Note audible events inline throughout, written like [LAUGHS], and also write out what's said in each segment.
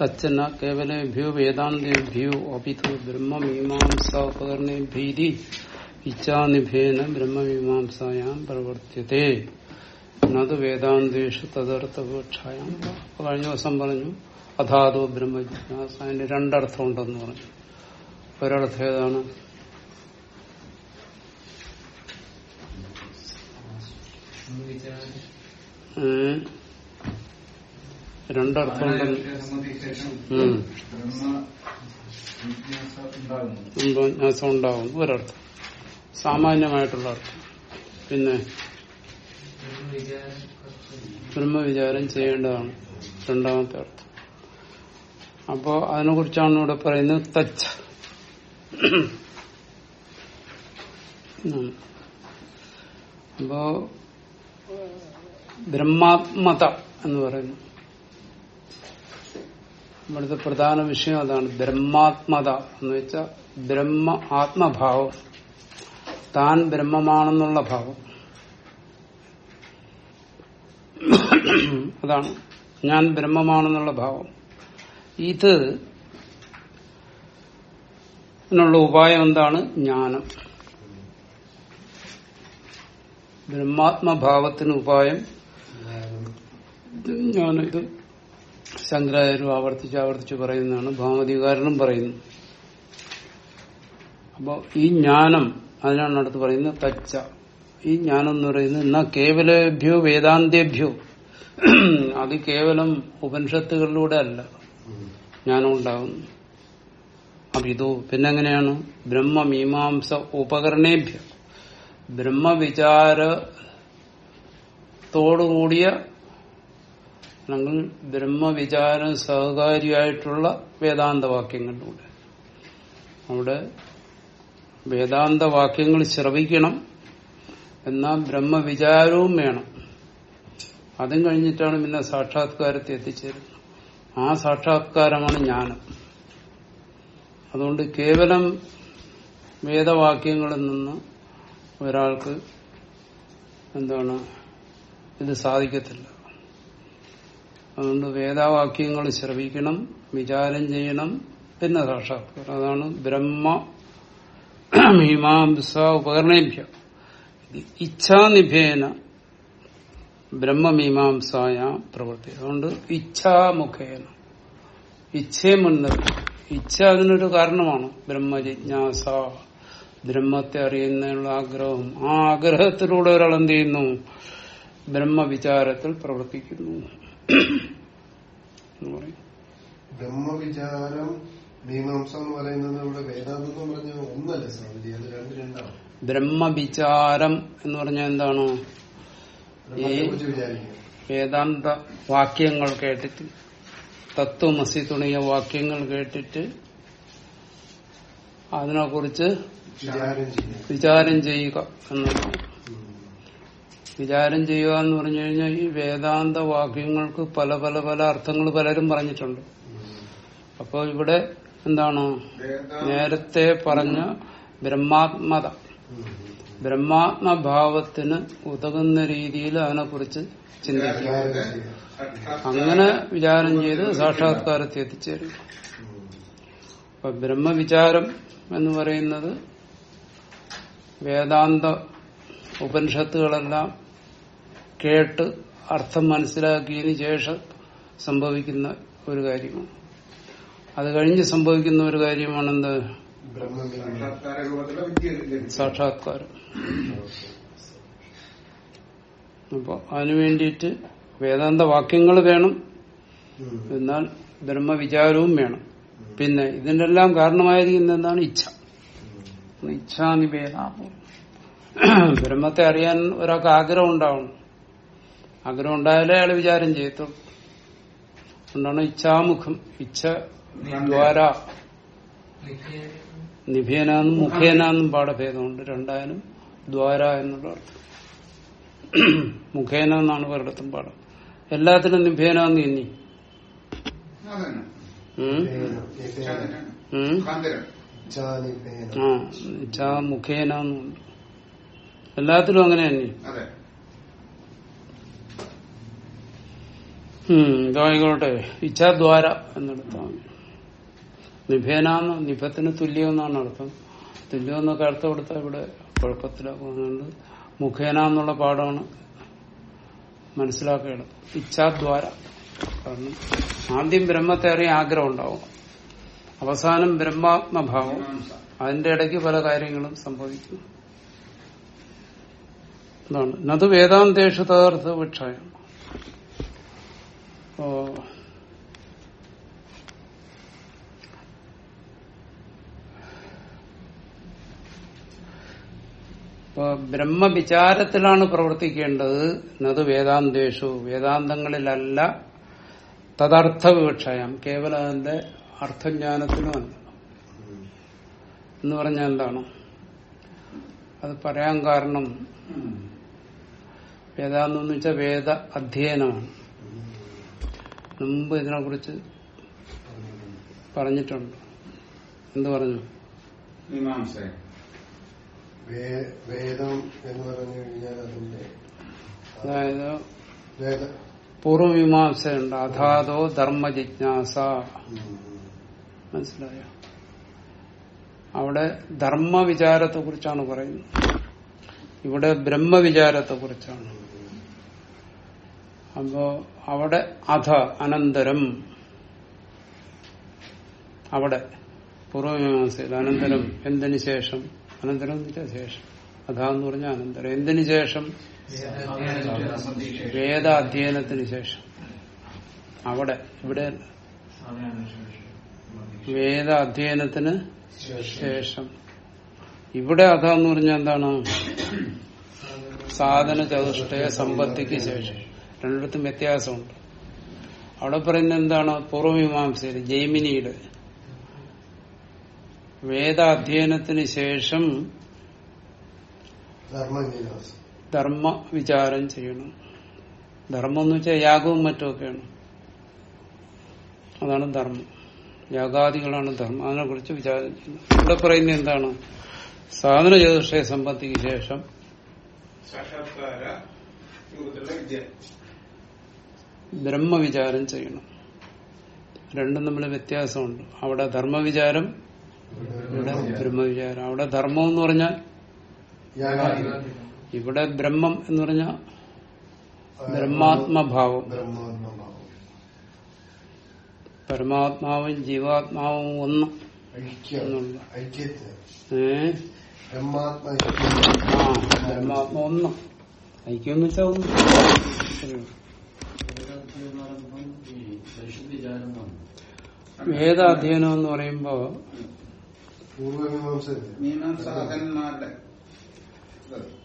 തച്ചന കേവലേഭ്യോ വേദാന്തേഭ്യോ അപിതു ബ്രഹ്മമീമാംസോപകരണേഭ്യതി ഇച്ഛാനിഭേന ബ്രഹ്മമീമാംസായാം പ്രവർത്തിയത്തെ എന്നത് വേദാന്തേഷു തദർത്ഥപേക്ഷായാം കഴിഞ്ഞ ദിവസം പറഞ്ഞു അധാതോ ബ്രഹ്മജിജ്ഞാസ രണ്ടർത്ഥം ഉണ്ടെന്ന് പറഞ്ഞു. ഒരർത്ഥം ഏതാണ്? ഏ? രണ്ടർത്ഥം ഉണ്ടെന്ന്. ഉം. ബ്രഹ്മജ്ഞാസം ഉണ്ടാകും ഒരർത്ഥം. സാമാന്യമായിട്ടുള്ള അർത്ഥം. പിന്നെ ബ്രഹ്മവിചാരം ചെയ്യേണ്ടതാണ് രണ്ടാമത്തെ അർത്ഥം. അപ്പോ അതിനെ കുറിച്ചാണ് ഇവിടെ പറയുന്നത് തച്ച്. അപ്പോ ബ്രഹ്മാത്മത എന്ന് പറയുന്നു. ഇവിടുത്തെ പ്രധാന വിഷയം അതാണ് ബ്രഹ്മാത്മത എന്ന് വെച്ചാൽ ബ്രഹ്മ ആത്മഭാവം. താൻ ബ്രഹ്മമാണെന്നുള്ള ഭാവം. അതാണ് ഞാൻ ബ്രഹ്മമാണെന്നുള്ള ഭാവം. ഇത് നുള്ള ഉപായം എന്താണ്? ജ്ഞാനം. ബ്രഹ്മാത്മഭാവത്തിന് ഉപായം. ജ്ഞാനം. ഇത് ശങ്കരാചാര്യം ആവർത്തിച്ച് ആവർത്തിച്ച് പറയുന്നതാണ് ഭാമതികാരനും പറയുന്നു. അപ്പോൾ ഈ ജ്ഞാനം അതിനാണ് അടുത്ത് പറയുന്നത് തച്ച. ഈ ജ്ഞാനം എന്ന് പറയുന്നത് എന്നാ കേവലേഭ്യോ വേദാന്തേഭ്യോ അത് കേവലം ഉപനിഷത്തുകളിലൂടെ അല്ല. ജ്ഞാനം ഉണ്ടാകുന്നു. അപ്പൊ ഇതോ പിന്നെങ്ങനെയാണ്? ബ്രഹ്മമീമാംസ ഉപകരണേഭ്യ. ബ്രഹ്മവിചാരത്തോടുകൂടിയ അല്ലെങ്കിൽ ബ്രഹ്മവിചാരം സഹകാരിയായിട്ടുള്ള വേദാന്തവാക്യങ്ങളിലൂടെ. അവിടെ വേദാന്തവാക്യങ്ങൾ ശ്രവിക്കണം എന്നാൽ ബ്രഹ്മവിചാരവും വേണം. അതും കഴിഞ്ഞിട്ടാണ് പിന്നെ സാക്ഷാത്കാരത്തെ എത്തിച്ചേരുന്നത്. ആ സാക്ഷാത്കാരമാണ് ജ്ഞാനം. അതുകൊണ്ട് കേവലം വേദവാക്യങ്ങളിൽ നിന്ന് ഒരാൾക്ക് എന്താണ് ഇത് സാധിക്കത്തില്ല. അതുകൊണ്ട് വേദവാക്യങ്ങൾ ശ്രവിക്കണം വിചാരം ചെയ്യണം പിന്നെ സാക്ഷാത്കാരം. അതാണ് ബ്രഹ്മ മീമാംസ ഉപകരണേഭ്യ. ഇച്ഛാനിഭേന ബ്രഹ്മമീമാംസായ പ്രവൃത്തി. അതുകൊണ്ട് ഇച്ഛാമുഖേന. ഇച്ഛയെ മുൻനിർത്തി ഇച്ഛ അതിനൊരു കാരണമാണ്. ബ്രഹ്മജിജ്ഞാസ ബ്രഹ്മത്തെ അറിയുന്നതിനുള്ള ആഗ്രഹം. ആ ആഗ്രഹത്തിലൂടെ ഒരാൾ എന്ത് ചെയ്യുന്നു? ബ്രഹ്മവിചാരത്തിൽ പ്രവർത്തിക്കുന്നു. ബ്രഹ്മവിചാരം മീമാംസ എന്ന് പറയുന്നത് ഇവിടെ വേദാന്തം പറഞ്ഞ ഒന്നല്ല സ്വാമിജി അത് രണ്ട് രണ്ടാണ്. ബ്രഹ്മവിചാരം എന്ന് പറഞ്ഞാൽ എന്താണ്? ഈ വേദാന്ത വാക്യങ്ങൾ കേട്ടിട്ട് തത്വമസി തുടങ്ങിയ വാക്യങ്ങൾ കേട്ടിട്ട് അതിനെക്കുറിച്ച് വിചാരം ചെയ്യുക. വിചാരം ചെയ്യുക എന്നുള്ളതാണ്. വിചാരം ചെയ്യുക എന്ന് പറഞ്ഞു കഴിഞ്ഞാൽ ഈ വേദാന്ത വാക്യങ്ങൾക്ക് പല പല പല അർത്ഥങ്ങൾ പലരും പറഞ്ഞിട്ടുണ്ട് അപ്പോൾ ഇവിടെ എന്താണ് നേരത്തെ പറഞ്ഞ ബ്രഹ്മാത്മത. ബ്രഹ്മാത്മഭാവത്തിന് ഉതകുന്ന രീതിയിൽ അതിനെക്കുറിച്ച് ചിന്തിക്കുക അങ്ങനെ വിചാരം ചെയ്ത് സാക്ഷാത്കാരത്തെ എത്തിച്ചേരും. അപ്പൊ ബ്രഹ്മവിചാരം എന്ന് പറയുന്നത് വേദാന്ത ഉപനിഷത്തുകളെല്ലാം കേട്ട് അർത്ഥം മനസ്സിലാക്കിയതിന് ശേഷം സംഭവിക്കുന്ന ഒരു കാര്യമാണ്. അത് കഴിഞ്ഞ് സംഭവിക്കുന്ന ഒരു കാര്യമാണെന്ത്? സാക്ഷാത്കാരം. അപ്പൊ അതിനു വേണ്ടിയിട്ട് വേദാന്ത വാക്യങ്ങൾ വേണം. എന്നാൽ ബ്രഹ്മവിചാരവും വേണം. പിന്നെ ഇതിന്റെ എല്ലാം കാരണമായിരിക്കുന്ന എന്താണ് ഇച്ഛ. ഇച്ഛാനിവേദ ബ്രഹ്മത്തെ അറിയാൻ ഒരാൾക്ക് ആഗ്രഹം ഉണ്ടാവണം. ആഗ്രഹം ഉണ്ടായാലേ അയാൾ വിചാരം ചെയ്യത്തുള്ളൂ. അതുകൊണ്ടാണ് ഇച്ഛാമുഖം ഇച്ഛ ദ്വാര. നിഭേനാന്നും മുഖേനാന്നും പാഠഭേദമുണ്ട്. രണ്ടായാലും ദ്വാര എന്നുള്ള അർത്ഥം. മുഖേന എന്നാണ് ഒരിടത്തും പാഠം. എല്ലാത്തിനും നിഭേനാന്ന് ഇച്ഛാ മുഖേന എല്ലാത്തിലും അങ്ങനെ തന്നെ അതെ ഉം, ഇതായിക്കോട്ടെ ഇച്ഛാദ്വാര എന്നെടുത്താൽ. നിഭേനാന്ന് നിഭത്തിന് തുല്യം എന്നാണ് അർത്ഥം. തുല്യം എന്നൊക്കെ അർത്ഥം കൊടുത്താൽ ഇവിടെ കുഴപ്പത്തിലാക്കുന്നുണ്ട് മുഖേന എന്നുള്ള പാഠമാണ് മനസ്സിലാക്കുകയാണ് ഇച്ഛാദ്വാര. കാരണം ആദ്യം ബ്രഹ്മത്തെ അറിയാൻ ആഗ്രഹം ഉണ്ടാവും. അവസാനം ബ്രഹ്മാത്മഭാവം. അതിന്റെ ഇടയ്ക്ക് പല കാര്യങ്ങളും സംഭവിക്കും. അതാണ്. നത് വേദാന്തേഷു തദർത്ഥ വിക്ഷയം. ഇപ്പൊ ബ്രഹ്മവിചാരത്തിലാണ് പ്രവർത്തിക്കേണ്ടത് എന്നത് വേദാന്തേഷു. വേദാന്തങ്ങളിലല്ല തദർത്ഥ വിവക്ഷയം കേവലം അതിന്റെ അർത്ഥജ്ഞാനത്തിനുമല്ല എന്ന് പറഞ്ഞാൽ എന്താണ്? അത് പറയാൻ കാരണം വേദാന്തം എന്ന് വെച്ചാൽ വേദ അധ്യയനമാണ്. മുമ്പ് ഇതിനെ കുറിച്ച് പറഞ്ഞിട്ടുണ്ട്. എന്ത് പറഞ്ഞു? വേദം എന്ന് പറഞ്ഞു കഴിഞ്ഞാൽ അതിന്റെ അതായത് വേദ പൂർവമീമാംസയുണ്ട് അഥാതോ ധർമ്മ ജിജ്ഞാസ. മനസ്സിലായോ? അവിടെ ധർമ്മവിചാരത്തെ കുറിച്ചാണ് പറയുന്നത്. ഇവിടെ ബ്രഹ്മവിചാരത്തെ കുറിച്ചാണ് അപ്പോ അവിടെ അധ അനന്തരം. അവിടെ. പൂർവമീമാംസയിൽ അനന്തരം എന്തിനു ശേഷം? അനന്തരം ശേഷം? അധ എന്ന് പറഞ്ഞ അനന്തരം. എന്തിനു ശേഷം? വേദ അധ്യയനത്തിന് ശേഷം. അവിടെ. ഇവിടെ. വേദ അധ്യയനത്തിന് ശേഷം. ഇവിടെ അധ എന്ന് പറഞ്ഞാൽ എന്താണ്? സാധന ചതുഷ്ടയ സമ്പത്തിക്ക് ശേഷം. രണ്ടിടത്തും വ്യത്യാസമുണ്ട്. അവിടെ പറയുന്നത് എന്താണ്? പൂർവമീമാംസയിൽ ജൈമിനിയുടെ വേദ അധ്യയനത്തിന് ശേഷം ധർമ്മ വിചാരം ചെയ്യണം. ധർമ്മം എന്ന് വെച്ചാൽ യാഗവും മറ്റുമൊക്കെയാണ്. അതാണ് ധർമ്മം. യാഗാദികളാണ് ധർമ്മം. അതിനെ കുറിച്ച് വിചാരം ചെയ്യുന്നത് ഇവിടെ പറയുന്നത് എന്താണ്? സാധന ജ്യോതിഷയെ സമ്പത്തിക്ക് ശേഷം ബ്രഹ്മവിചാരം ചെയ്യണം. രണ്ടും തമ്മിൽ വ്യത്യാസമുണ്ട്. അവിടെ ധർമ്മവിചാരം ഇവിടെ ബ്രഹ്മവിചാരം. അവിടെ ധർമ്മം എന്ന് പറഞ്ഞാൽ ഇവിടെ ബ്രഹ്മം എന്ന് പറഞ്ഞാൽ ബ്രഹ്മാത്മഭാവം. പരമാത്മാവും ജീവാത്മാവും ഒന്ന്. ബ്രഹ്മാത്മ ഒന്ന്. ഐക്യം എന്ന് വെച്ചാൽ ഒന്ന്. വേദാധ്യയനം എന്ന് പറയുമ്പോ.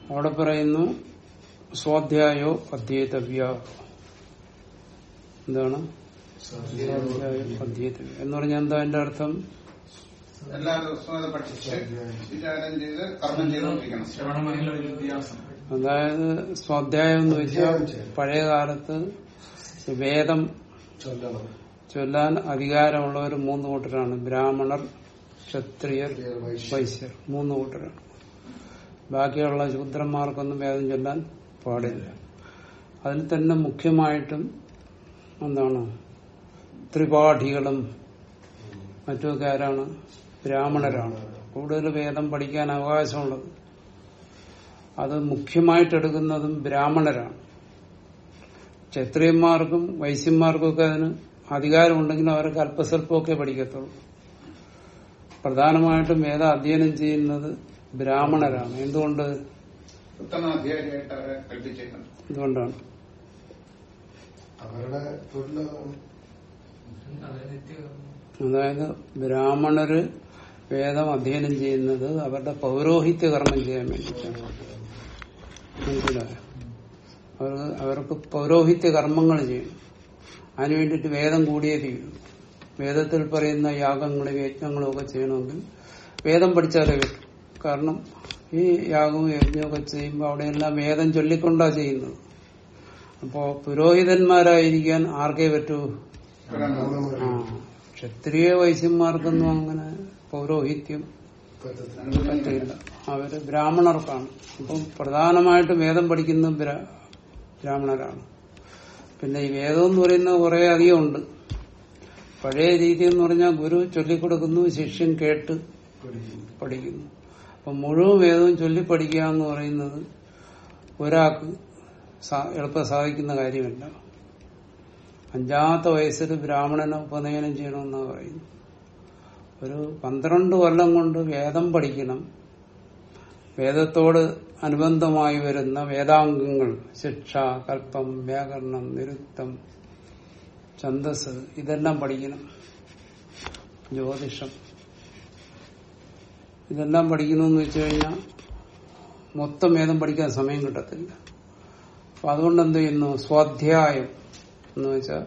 അവിടെ പറയുന്നു സ്വാധ്യായോ അധ്യേതവ്യ. എന്താണ്? അധ്യേതവ്യ. എന്ന് പറഞ്ഞാൽ എന്താ എന്റെ അർത്ഥം? എല്ലാ ദിവസവും അത് പഠിച്ച് വിചാരം ചെയ്ത് കർമ്മം ചെയ്തുകൊണ്ടിരിക്കണം അതായത് സ്വാധ്യായം എന്ന് വെച്ചാൽ പഴയ കാലത്ത് വേദം ചൊല്ലാൻ അധികാരമുള്ളവർ മൂന്ന് കൂട്ടരാണ്. ബ്രാഹ്മണർ ക്ഷത്രിയർ വൈശ്യർ. മൂന്ന് കൂട്ടരാണ്. ബാക്കിയുള്ള ശൂദ്രന്മാർക്കൊന്നും വേദം ചൊല്ലാൻ പാടില്ല. അതിൽ തന്നെ മുഖ്യമായിട്ടും എന്താണ്? ത്രിപാഠികളും മറ്റുമൊക്കെ ആരാണ്? ബ്രാഹ്മണരാണ്. കൂടുതൽ വേദം പഠിക്കാൻ അവകാശമുള്ളത്. അത് മുഖ്യമായിട്ടെടുക്കുന്നതും ബ്രാഹ്മണരാണ്. ക്ഷത്രിയന്മാർക്കും വൈശ്യന്മാർക്കും ഒക്കെ അതിന് അധികാരമുണ്ടെങ്കിലും അവർക്ക് അല്പസ്വല്പമൊക്കെ പഠിക്കത്തുള്ളൂ. പ്രധാനമായിട്ടും വേദ അധ്യയനം ചെയ്യുന്നത് ബ്രാഹ്മണരാണ്. എന്തുകൊണ്ട്? എന്തുകൊണ്ടാണ്? അവരുടെ അതായത് ബ്രാഹ്മണര് വേദം അധ്യയനം ചെയ്യുന്നത് അവരുടെ പൗരോഹിത്യ കർമ്മം ചെയ്യാൻ വേണ്ടിയിട്ടാണ്. മനസ്സിലായോ? അവർക്ക് പൗരോഹിത്യ കർമ്മങ്ങൾ ചെയ്യണം അതിനു വേണ്ടിയിട്ട് വേദം കൂടിയേ തീരും വേദത്തിൽ പറയുന്ന യാഗങ്ങളും യജ്ഞങ്ങളും ഒക്കെ ചെയ്യണമെങ്കിൽ വേദം പഠിച്ചാലേ കിട്ടും കാരണം ഈ യാഗവും യജ്ഞവും ഒക്കെ ചെയ്യുമ്പോൾ അവിടെയെല്ലാം വേദം ചൊല്ലിക്കൊണ്ടാ ചെയ്യുന്നത്. അപ്പോ പുരോഹിതന്മാരായിരിക്കാൻ ആർക്കേ പറ്റൂ? ക്ഷത്രിയ വൈശ്യന്മാർക്കൊന്നും അങ്ങനെ പൗരോഹിത്യം പറ്റില്ല അവർ ബ്രാഹ്മണർക്കാണ്. അപ്പം പ്രധാനമായിട്ടും വേദം പഠിക്കുന്ന ബ്രാഹ്മണരാണ് പിന്നെ ഈ വേദം എന്ന് പറയുന്നത് കുറെ അധികം ഉണ്ട്. പഴയ രീതി എന്ന് പറഞ്ഞാൽ ഗുരു ചൊല്ലിക്കൊടുക്കുന്നു ശിഷ്യൻ കേട്ട് പഠിക്കുന്നു. അപ്പൊ മുഴുവൻ വേദവും ചൊല്ലി പഠിക്കുക എന്ന് പറയുന്നത് ഒരാൾക്ക് എളുപ്പം സാധിക്കുന്ന കാര്യമല്ല. അഞ്ചാമത്തെ വയസ്സിൽ ബ്രാഹ്മണനെ ഉപനയനം ചെയ്യണമെന്നാണ് പറയുന്നു ഒരു പന്ത്രണ്ട് കൊല്ലം കൊണ്ട് വേദം പഠിക്കണം. വേദത്തോട് അനുബന്ധമായി വരുന്ന വേദാംഗങ്ങൾ ശിക്ഷ കൽപ്പം വ്യാകരണം നിരുത്തം ഛന്തസ് ഇതെല്ലാം പഠിക്കണം. ജ്യോതിഷം. ഇതെല്ലാം പഠിക്കണമെന്ന് വെച്ച് കഴിഞ്ഞാൽ മൊത്തം വേദം പഠിക്കാൻ സമയം കിട്ടത്തില്ല. അപ്പൊ അതുകൊണ്ട് എന്ത് ചെയ്യുന്നു? സ്വാധ്യായം എന്ന് വെച്ചാൽ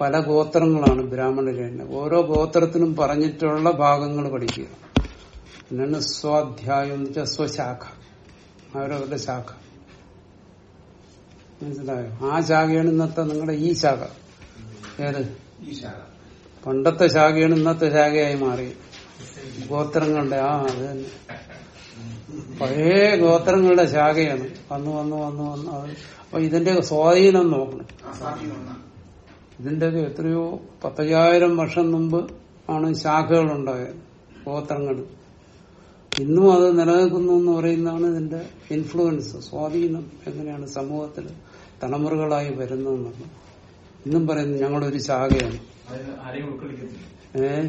പല ഗോത്രങ്ങളാണ് ബ്രാഹ്മണര് ഓരോ ഗോത്രത്തിനും പറഞ്ഞിട്ടുള്ള ഭാഗങ്ങൾ പഠിക്കുക. പിന്നാണ് സ്വാധ്യായം എന്ന് വെച്ചാൽ സ്വശാഖ. അവരവരുടെ ശാഖ. മനസ്സിലായോ? ആ ശാഖയാണ് ഇന്നത്തെ നിങ്ങളുടെ ഈ ശാഖ. ഏത്? പണ്ടത്തെ ശാഖയാണ് ഇന്നത്തെ ശാഖയായി മാറി. ഗോത്രങ്ങളുടെ ആ അത് തന്നെ. പഴയ ഗോത്രങ്ങളുടെ ശാഖയാണ്. വന്നു വന്നു വന്നു വന്നു. അത് അപ്പൊ ഇതിന്റെ സ്വാധീനം നോക്കണം. ഇതിന്റെ ഇതിന്റെയൊക്കെ എത്രയോ പത്തയ്യായിരം വർഷം മുമ്പ് ആണ് ശാഖകൾ ഉണ്ടായത് ഗോത്രങ്ങൾ. ഇന്നും അത് നിലനിൽക്കുന്നു എന്ന് പറയുന്നതാണ് ഇതിന്റെ ഇൻഫ്ലുവൻസ് സ്വാധീനം എങ്ങനെയാണ് സമൂഹത്തിൽ തലമുറകളായി വരുന്നതെന്നുള്ളത് ഇന്നും പറയുന്നു ഞങ്ങളൊരു ശാഖയാണ് അതിന് ആരെയും ഉൾക്കൊള്ളിക്കത്തില്ല ഏഹ്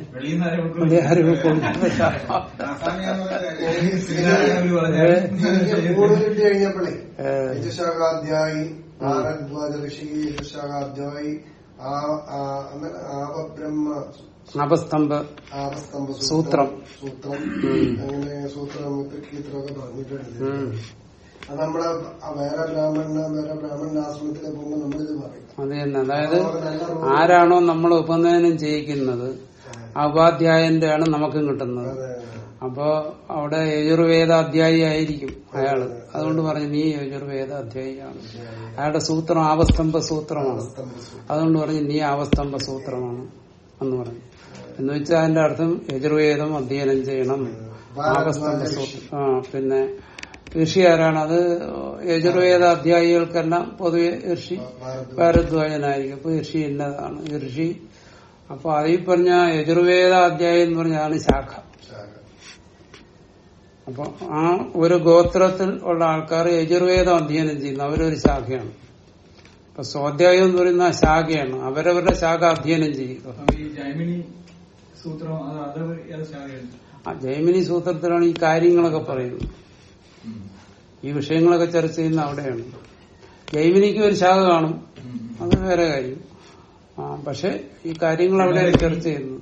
ഋഷി ആ- ആപബ്രഹ്മ സൂത്രം. സൂത്രം. അങ്ങനെ സൂത്രം മിത്രകീത്രമൊക്കെ പറഞ്ഞിട്ടുണ്ട്. അത് നമ്മളെ വേറെ ബ്രാഹ്മണ വേറെ ബ്രാഹ്മണന്റെ ആശ്രമത്തിലെ പോകുമ്പോൾ നമ്മളിത് പറയും. അത് തന്നെ അതായത് ആരാണോ നമ്മൾ ഉപനയനം ചെയ്യിക്കുന്നത് ആ ഉപാധ്യായന്റെ ആണ് നമുക്കും കിട്ടുന്നത്. അപ്പോ അവിടെ യജുർവേദ അധ്യായി ആയിരിക്കും അയാൾ. അതുകൊണ്ട് പറഞ്ഞു നീ യജുർവേദ അധ്യായിയാണ്. അയാളുടെ സൂത്രം ആവസ്തംഭ സൂത്രമാണ്. അതുകൊണ്ട് പറഞ്ഞു നീ ആവസ്തംഭ സൂത്രമാണ് എന്ന് പറഞ്ഞു. എന്ന് വെച്ചാൽ അതിന്റെ അർത്ഥം യജുർവേദം അധ്യയനം ചെയ്യണം. ആകസ്തന്റെ സൂത്രം ആ പിന്നെ ഋഷി ആരാണ്? അത് യജുർവേദ അധ്യായികൾക്കെല്ലാം പൊതുവെ ഋഷി ഭാരദ്വാജ. ഭാരദ്വാജനായിരിക്കും. അപ്പൊ ഋഷി ഇന്നതാണ്. ഋഷി അപ്പൊ അതിൽ പറഞ്ഞ യജുർവേദ അധ്യായം എന്ന് പറഞ്ഞാണ് ശാഖ. അപ്പൊ ആ ഒരു ഗോത്രത്തിൽ ഉള്ള ആൾക്കാർ യജുർവേദം അധ്യയനം ചെയ്യുന്നു. അവരൊരു ശാഖയാണ്. അപ്പൊ സ്വാധ്യായം എന്ന് പറയുന്ന ശാഖയാണ്. അവരവരുടെ ശാഖ അധ്യയനം ചെയ്യുക സൂത്രം ആ ജൈമിനി സൂത്രത്തിലാണ് ഈ കാര്യങ്ങളൊക്കെ പറയുന്നത്. ഈ വിഷയങ്ങളൊക്കെ ചർച്ച ചെയ്യുന്ന അവിടെയാണ്. ജൈമിനിക്ക് ഒരു ശാഖ കാണും. അത് വേറെ കാര്യം. ആ പക്ഷെ ഈ കാര്യങ്ങൾ അവിടെ ചർച്ച ചെയ്യുന്നു.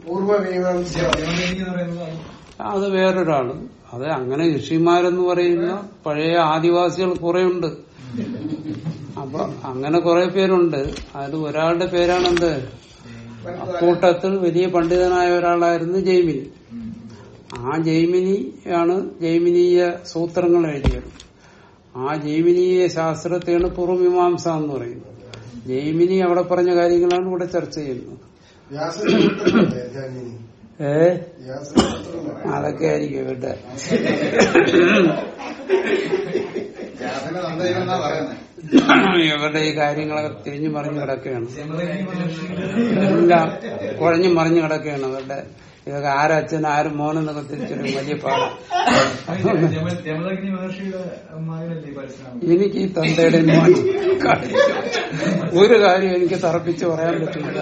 അത് വേറൊരാൾ. അത് അങ്ങനെ ഋഷിമാരെന്ന് പറയുന്ന പഴയ ആദിവാസികൾ കുറെ ഉണ്ട് അപ്പൊ അങ്ങനെ കുറെ പേരുണ്ട്. അതിൽ ഒരാളുടെ പേരാണെന്ത്? അക്കൂട്ടത്തിൽ വലിയ പണ്ഡിതനായ ഒരാളായിരുന്നു ജൈമിനി ആ ജൈമിനി ആണ് ജൈമിനീയ സൂത്രങ്ങൾ എഴുതിയത്. ആ ജൈമിനീയ ശാസ്ത്രത്തെയാണ് പൂർവമീമാംസ എന്ന് പറയുന്നത്. ജൈമിനി അവിടെ പറഞ്ഞ കാര്യങ്ങളാണ് ഇവിടെ ചർച്ച ചെയ്യുന്നത്. ഏ? അതൊക്കെ ആയിരിക്കും ഇവിടെ ഇവരുടെ ഈ കാര്യങ്ങളൊക്കെ തിരിഞ്ഞു മറിഞ്ഞു കിടക്കുകയാണ്. എല്ലാം കുഴഞ്ഞു മറിഞ്ഞു കിടക്കുകയാണ്. അവരുടെ ഇതൊക്കെ ആരച്ഛൻ ആരും മോനെന്നൊക്കെ തിരിച്ചൊരു വലിയ പാടാണ് എനിക്ക് ഈ തന്തയുടെ ഒരു കാര്യം എനിക്ക് തറപ്പിച്ച് പറയാൻ പറ്റില്ല.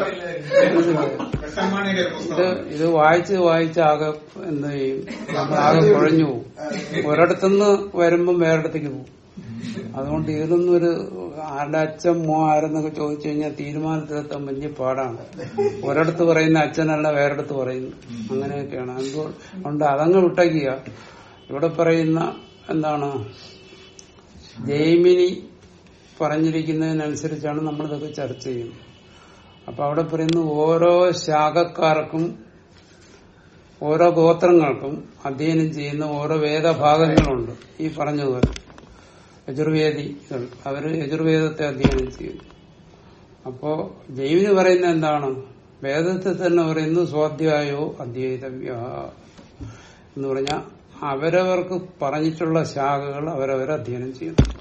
ഇത് ഇത് വായിച്ച് വായിച്ച് ആകെ എന്ത് ചെയ്യും? ആകെ കുഴഞ്ഞു പോകും. ഒരിടത്തുനിന്ന് വരുമ്പം വേറെടുത്തേക്ക് പോകും. അതുകൊണ്ട് ഇതിലൊന്നും ഒരു ആരുടെ അച്ഛൻ മോ ആരെന്നൊക്കെ ചോദിച്ചു കഴിഞ്ഞാൽ തീരുമാനത്തിലെത്താൻ വലിയ പാടാണ്. ഒരിടത്ത് പറയുന്ന അച്ഛനല്ല വേറെടുത്ത് പറയുന്നു. അങ്ങനെയൊക്കെയാണ്. അതുകൊണ്ട് അതങ്ങ് വിട്ടയ്ക്കുക ഇവിടെ പറയുന്ന എന്താണ്? ജൈമിനി പറഞ്ഞിരിക്കുന്നതിനനുസരിച്ചാണ് നമ്മളിതൊക്കെ ചർച്ച ചെയ്യുന്നത്. അപ്പൊ അവിടെ പറയുന്നു ഓരോ ശാഖക്കാർക്കും ഓരോ ഗോത്രങ്ങൾക്കും അധ്യയനം ചെയ്യുന്ന ഓരോ വേദഭാഗങ്ങളുണ്ട്. ഈ പറഞ്ഞതുപോലെ. യജുർവേദികൾ അവർ യജുർവേദത്തെ അധ്യയനം ചെയ്യുന്നു അപ്പോ ജൈവിന് പറയുന്ന എന്താണ്? വേദത്തിൽ തന്നെ പറയുന്നു സ്വാധ്യായോ അധ്യയതവ്യ. എന്ന് പറഞ്ഞാൽ അവരവർക്ക് പറഞ്ഞിട്ടുള്ള ശാഖകൾ അവരവർ അധ്യയനം ചെയ്യുന്നു.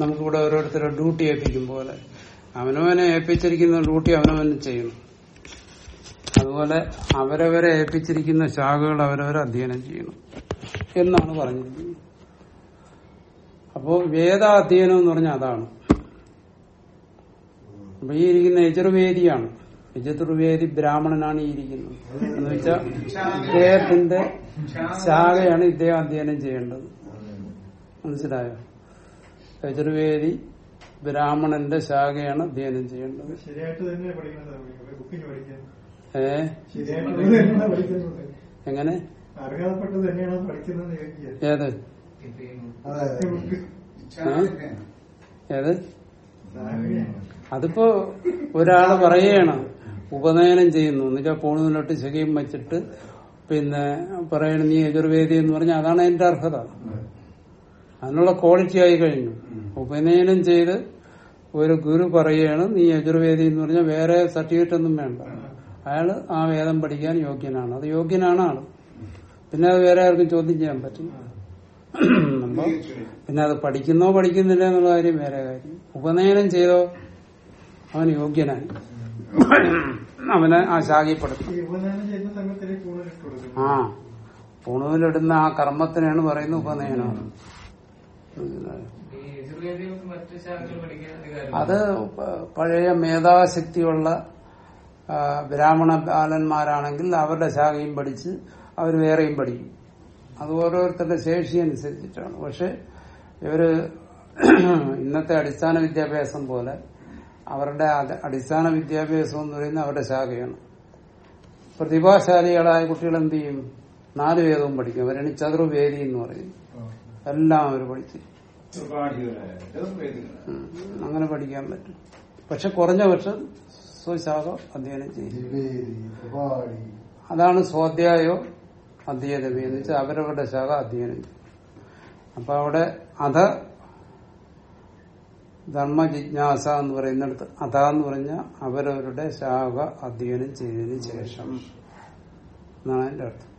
നമുക്കിവിടെ ഓരോരുത്തരെ ഡ്യൂട്ടി ഏൽപ്പിക്കും പോലെ. അവനവനെ ഏൽപ്പിച്ചിരിക്കുന്ന ഡ്യൂട്ടി അവനവനെ ചെയ്യുന്നു. അതുപോലെ അവരവരെ ഏൽപ്പിച്ചിരിക്കുന്ന ശാഖകൾ അവരവരെ അധ്യയനം ചെയ്യണം എന്നാണ് പറഞ്ഞിരിക്കുന്നത്. അപ്പോ വേദാധ്യയനം എന്ന് പറഞ്ഞാൽ അതാണ്. അപ്പൊ ഈ ഇരിക്കുന്ന യജുർവേദിയാണ്. യജുർവേദി ബ്രാഹ്മണനാണ് ഈ ഇരിക്കുന്നത്. എന്ന് വെച്ചാൽ ഇദ്ദേഹത്തിന്റെ ശാഖയാണ് ഇദ്ദേഹം അധ്യയനം ചെയ്യേണ്ടത്. മനസ്സിലായോ? യജുർവേദി ബ്രാഹ്മണന്റെ ശാഖയാണ് അധ്യയനം ചെയ്യേണ്ടത്. ഏ? എങ്ങനെ? ഏത്. ഏത്? അതിപ്പോ ഒരാൾ പറയുകയാണ്. ഉപനയനം ചെയ്യുന്നു. എന്നുവെച്ചാൽ പൂണുനിലോട്ട് ശകയും വെച്ചിട്ട് പിന്നെ പറയണ നീ യജുർവേദി എന്ന് പറഞ്ഞാൽ അതാണ് എന്റെ അർഹത. അതിനുള്ള ക്വാളിറ്റി ആയി കഴിഞ്ഞു. ഉപനയനം ചെയ്ത് ഒരു ഗുരു പറയുകയാണ് നീ യജുർവേദി എന്ന് പറഞ്ഞാൽ വേറെ സർട്ടിഫിക്കറ്റ് ഒന്നും വേണ്ട. അയാൾ ആ വേദം പഠിക്കാൻ യോഗ്യനാണ്. അത് യോഗ്യനാണ് ആൾ. പിന്നെ അത് വേറെ ആർക്കും ചോദ്യം ചെയ്യാൻ പറ്റും അപ്പൊ പിന്നെ അത് പഠിക്കുന്നോ പഠിക്കുന്നില്ല എന്നുള്ള കാര്യം വേറെ കാര്യം. ഉപനയനം ചെയ്തോ അവൻ യോഗ്യനായി. അവനെ ആ കൊടുക്കും. ആ പൂണൂലിടുന്ന ആ കർമ്മത്തിനാണ് പറയുന്നത് ഉപനയനം. അത് പഴയ മേധാശക്തിയുള്ള ബ്രാഹ്മണ ബാലന്മാരാണെങ്കിൽ അവരുടെ ശാഖയും പഠിച്ച് അവർ വേറെയും പഠിക്കും. അത് ഓരോരുത്തരുടെ ശേഷി അനുസരിച്ചിട്ടാണ്. പക്ഷെ ഇവർ ഇന്നത്തെ അടിസ്ഥാന വിദ്യാഭ്യാസം പോലെ അവരുടെ അടി- അടിസ്ഥാന വിദ്യാഭ്യാസം എന്ന് പറയുന്നത് അവരുടെ ശാഖയാണ്. പ്രതിഭാശാലികളായ കുട്ടികൾ എന്ത് ചെയ്യും? നാല് വേദവും പഠിക്കും. അവരാണ് ചതുർവേദി എന്ന് പറയും. എല്ലാം അവർ പഠിച്ചു. അങ്ങനെ പഠിക്കാൻ പറ്റും. പക്ഷെ കുറഞ്ഞ പക്ഷം സ്വശാഖ അധ്യയനം ചെയ്യും. അതാണ് സ്വാധ്യായോ അധ്യയനമി എന്ന് വെച്ചാൽ അവരവരുടെ ശാഖ അധ്യയനം അപ്പൊ അവിടെ അധ ധർമ്മ ജിജ്ഞാസ എന്ന് പറയുന്നിടത്ത് അധ എന്ന് പറഞ്ഞ അവരവരുടെ ശാഖ അധ്യയനം ചെയ്തതിനു ശേഷം. എന്നാണ് അതിന്റെ അർത്ഥം.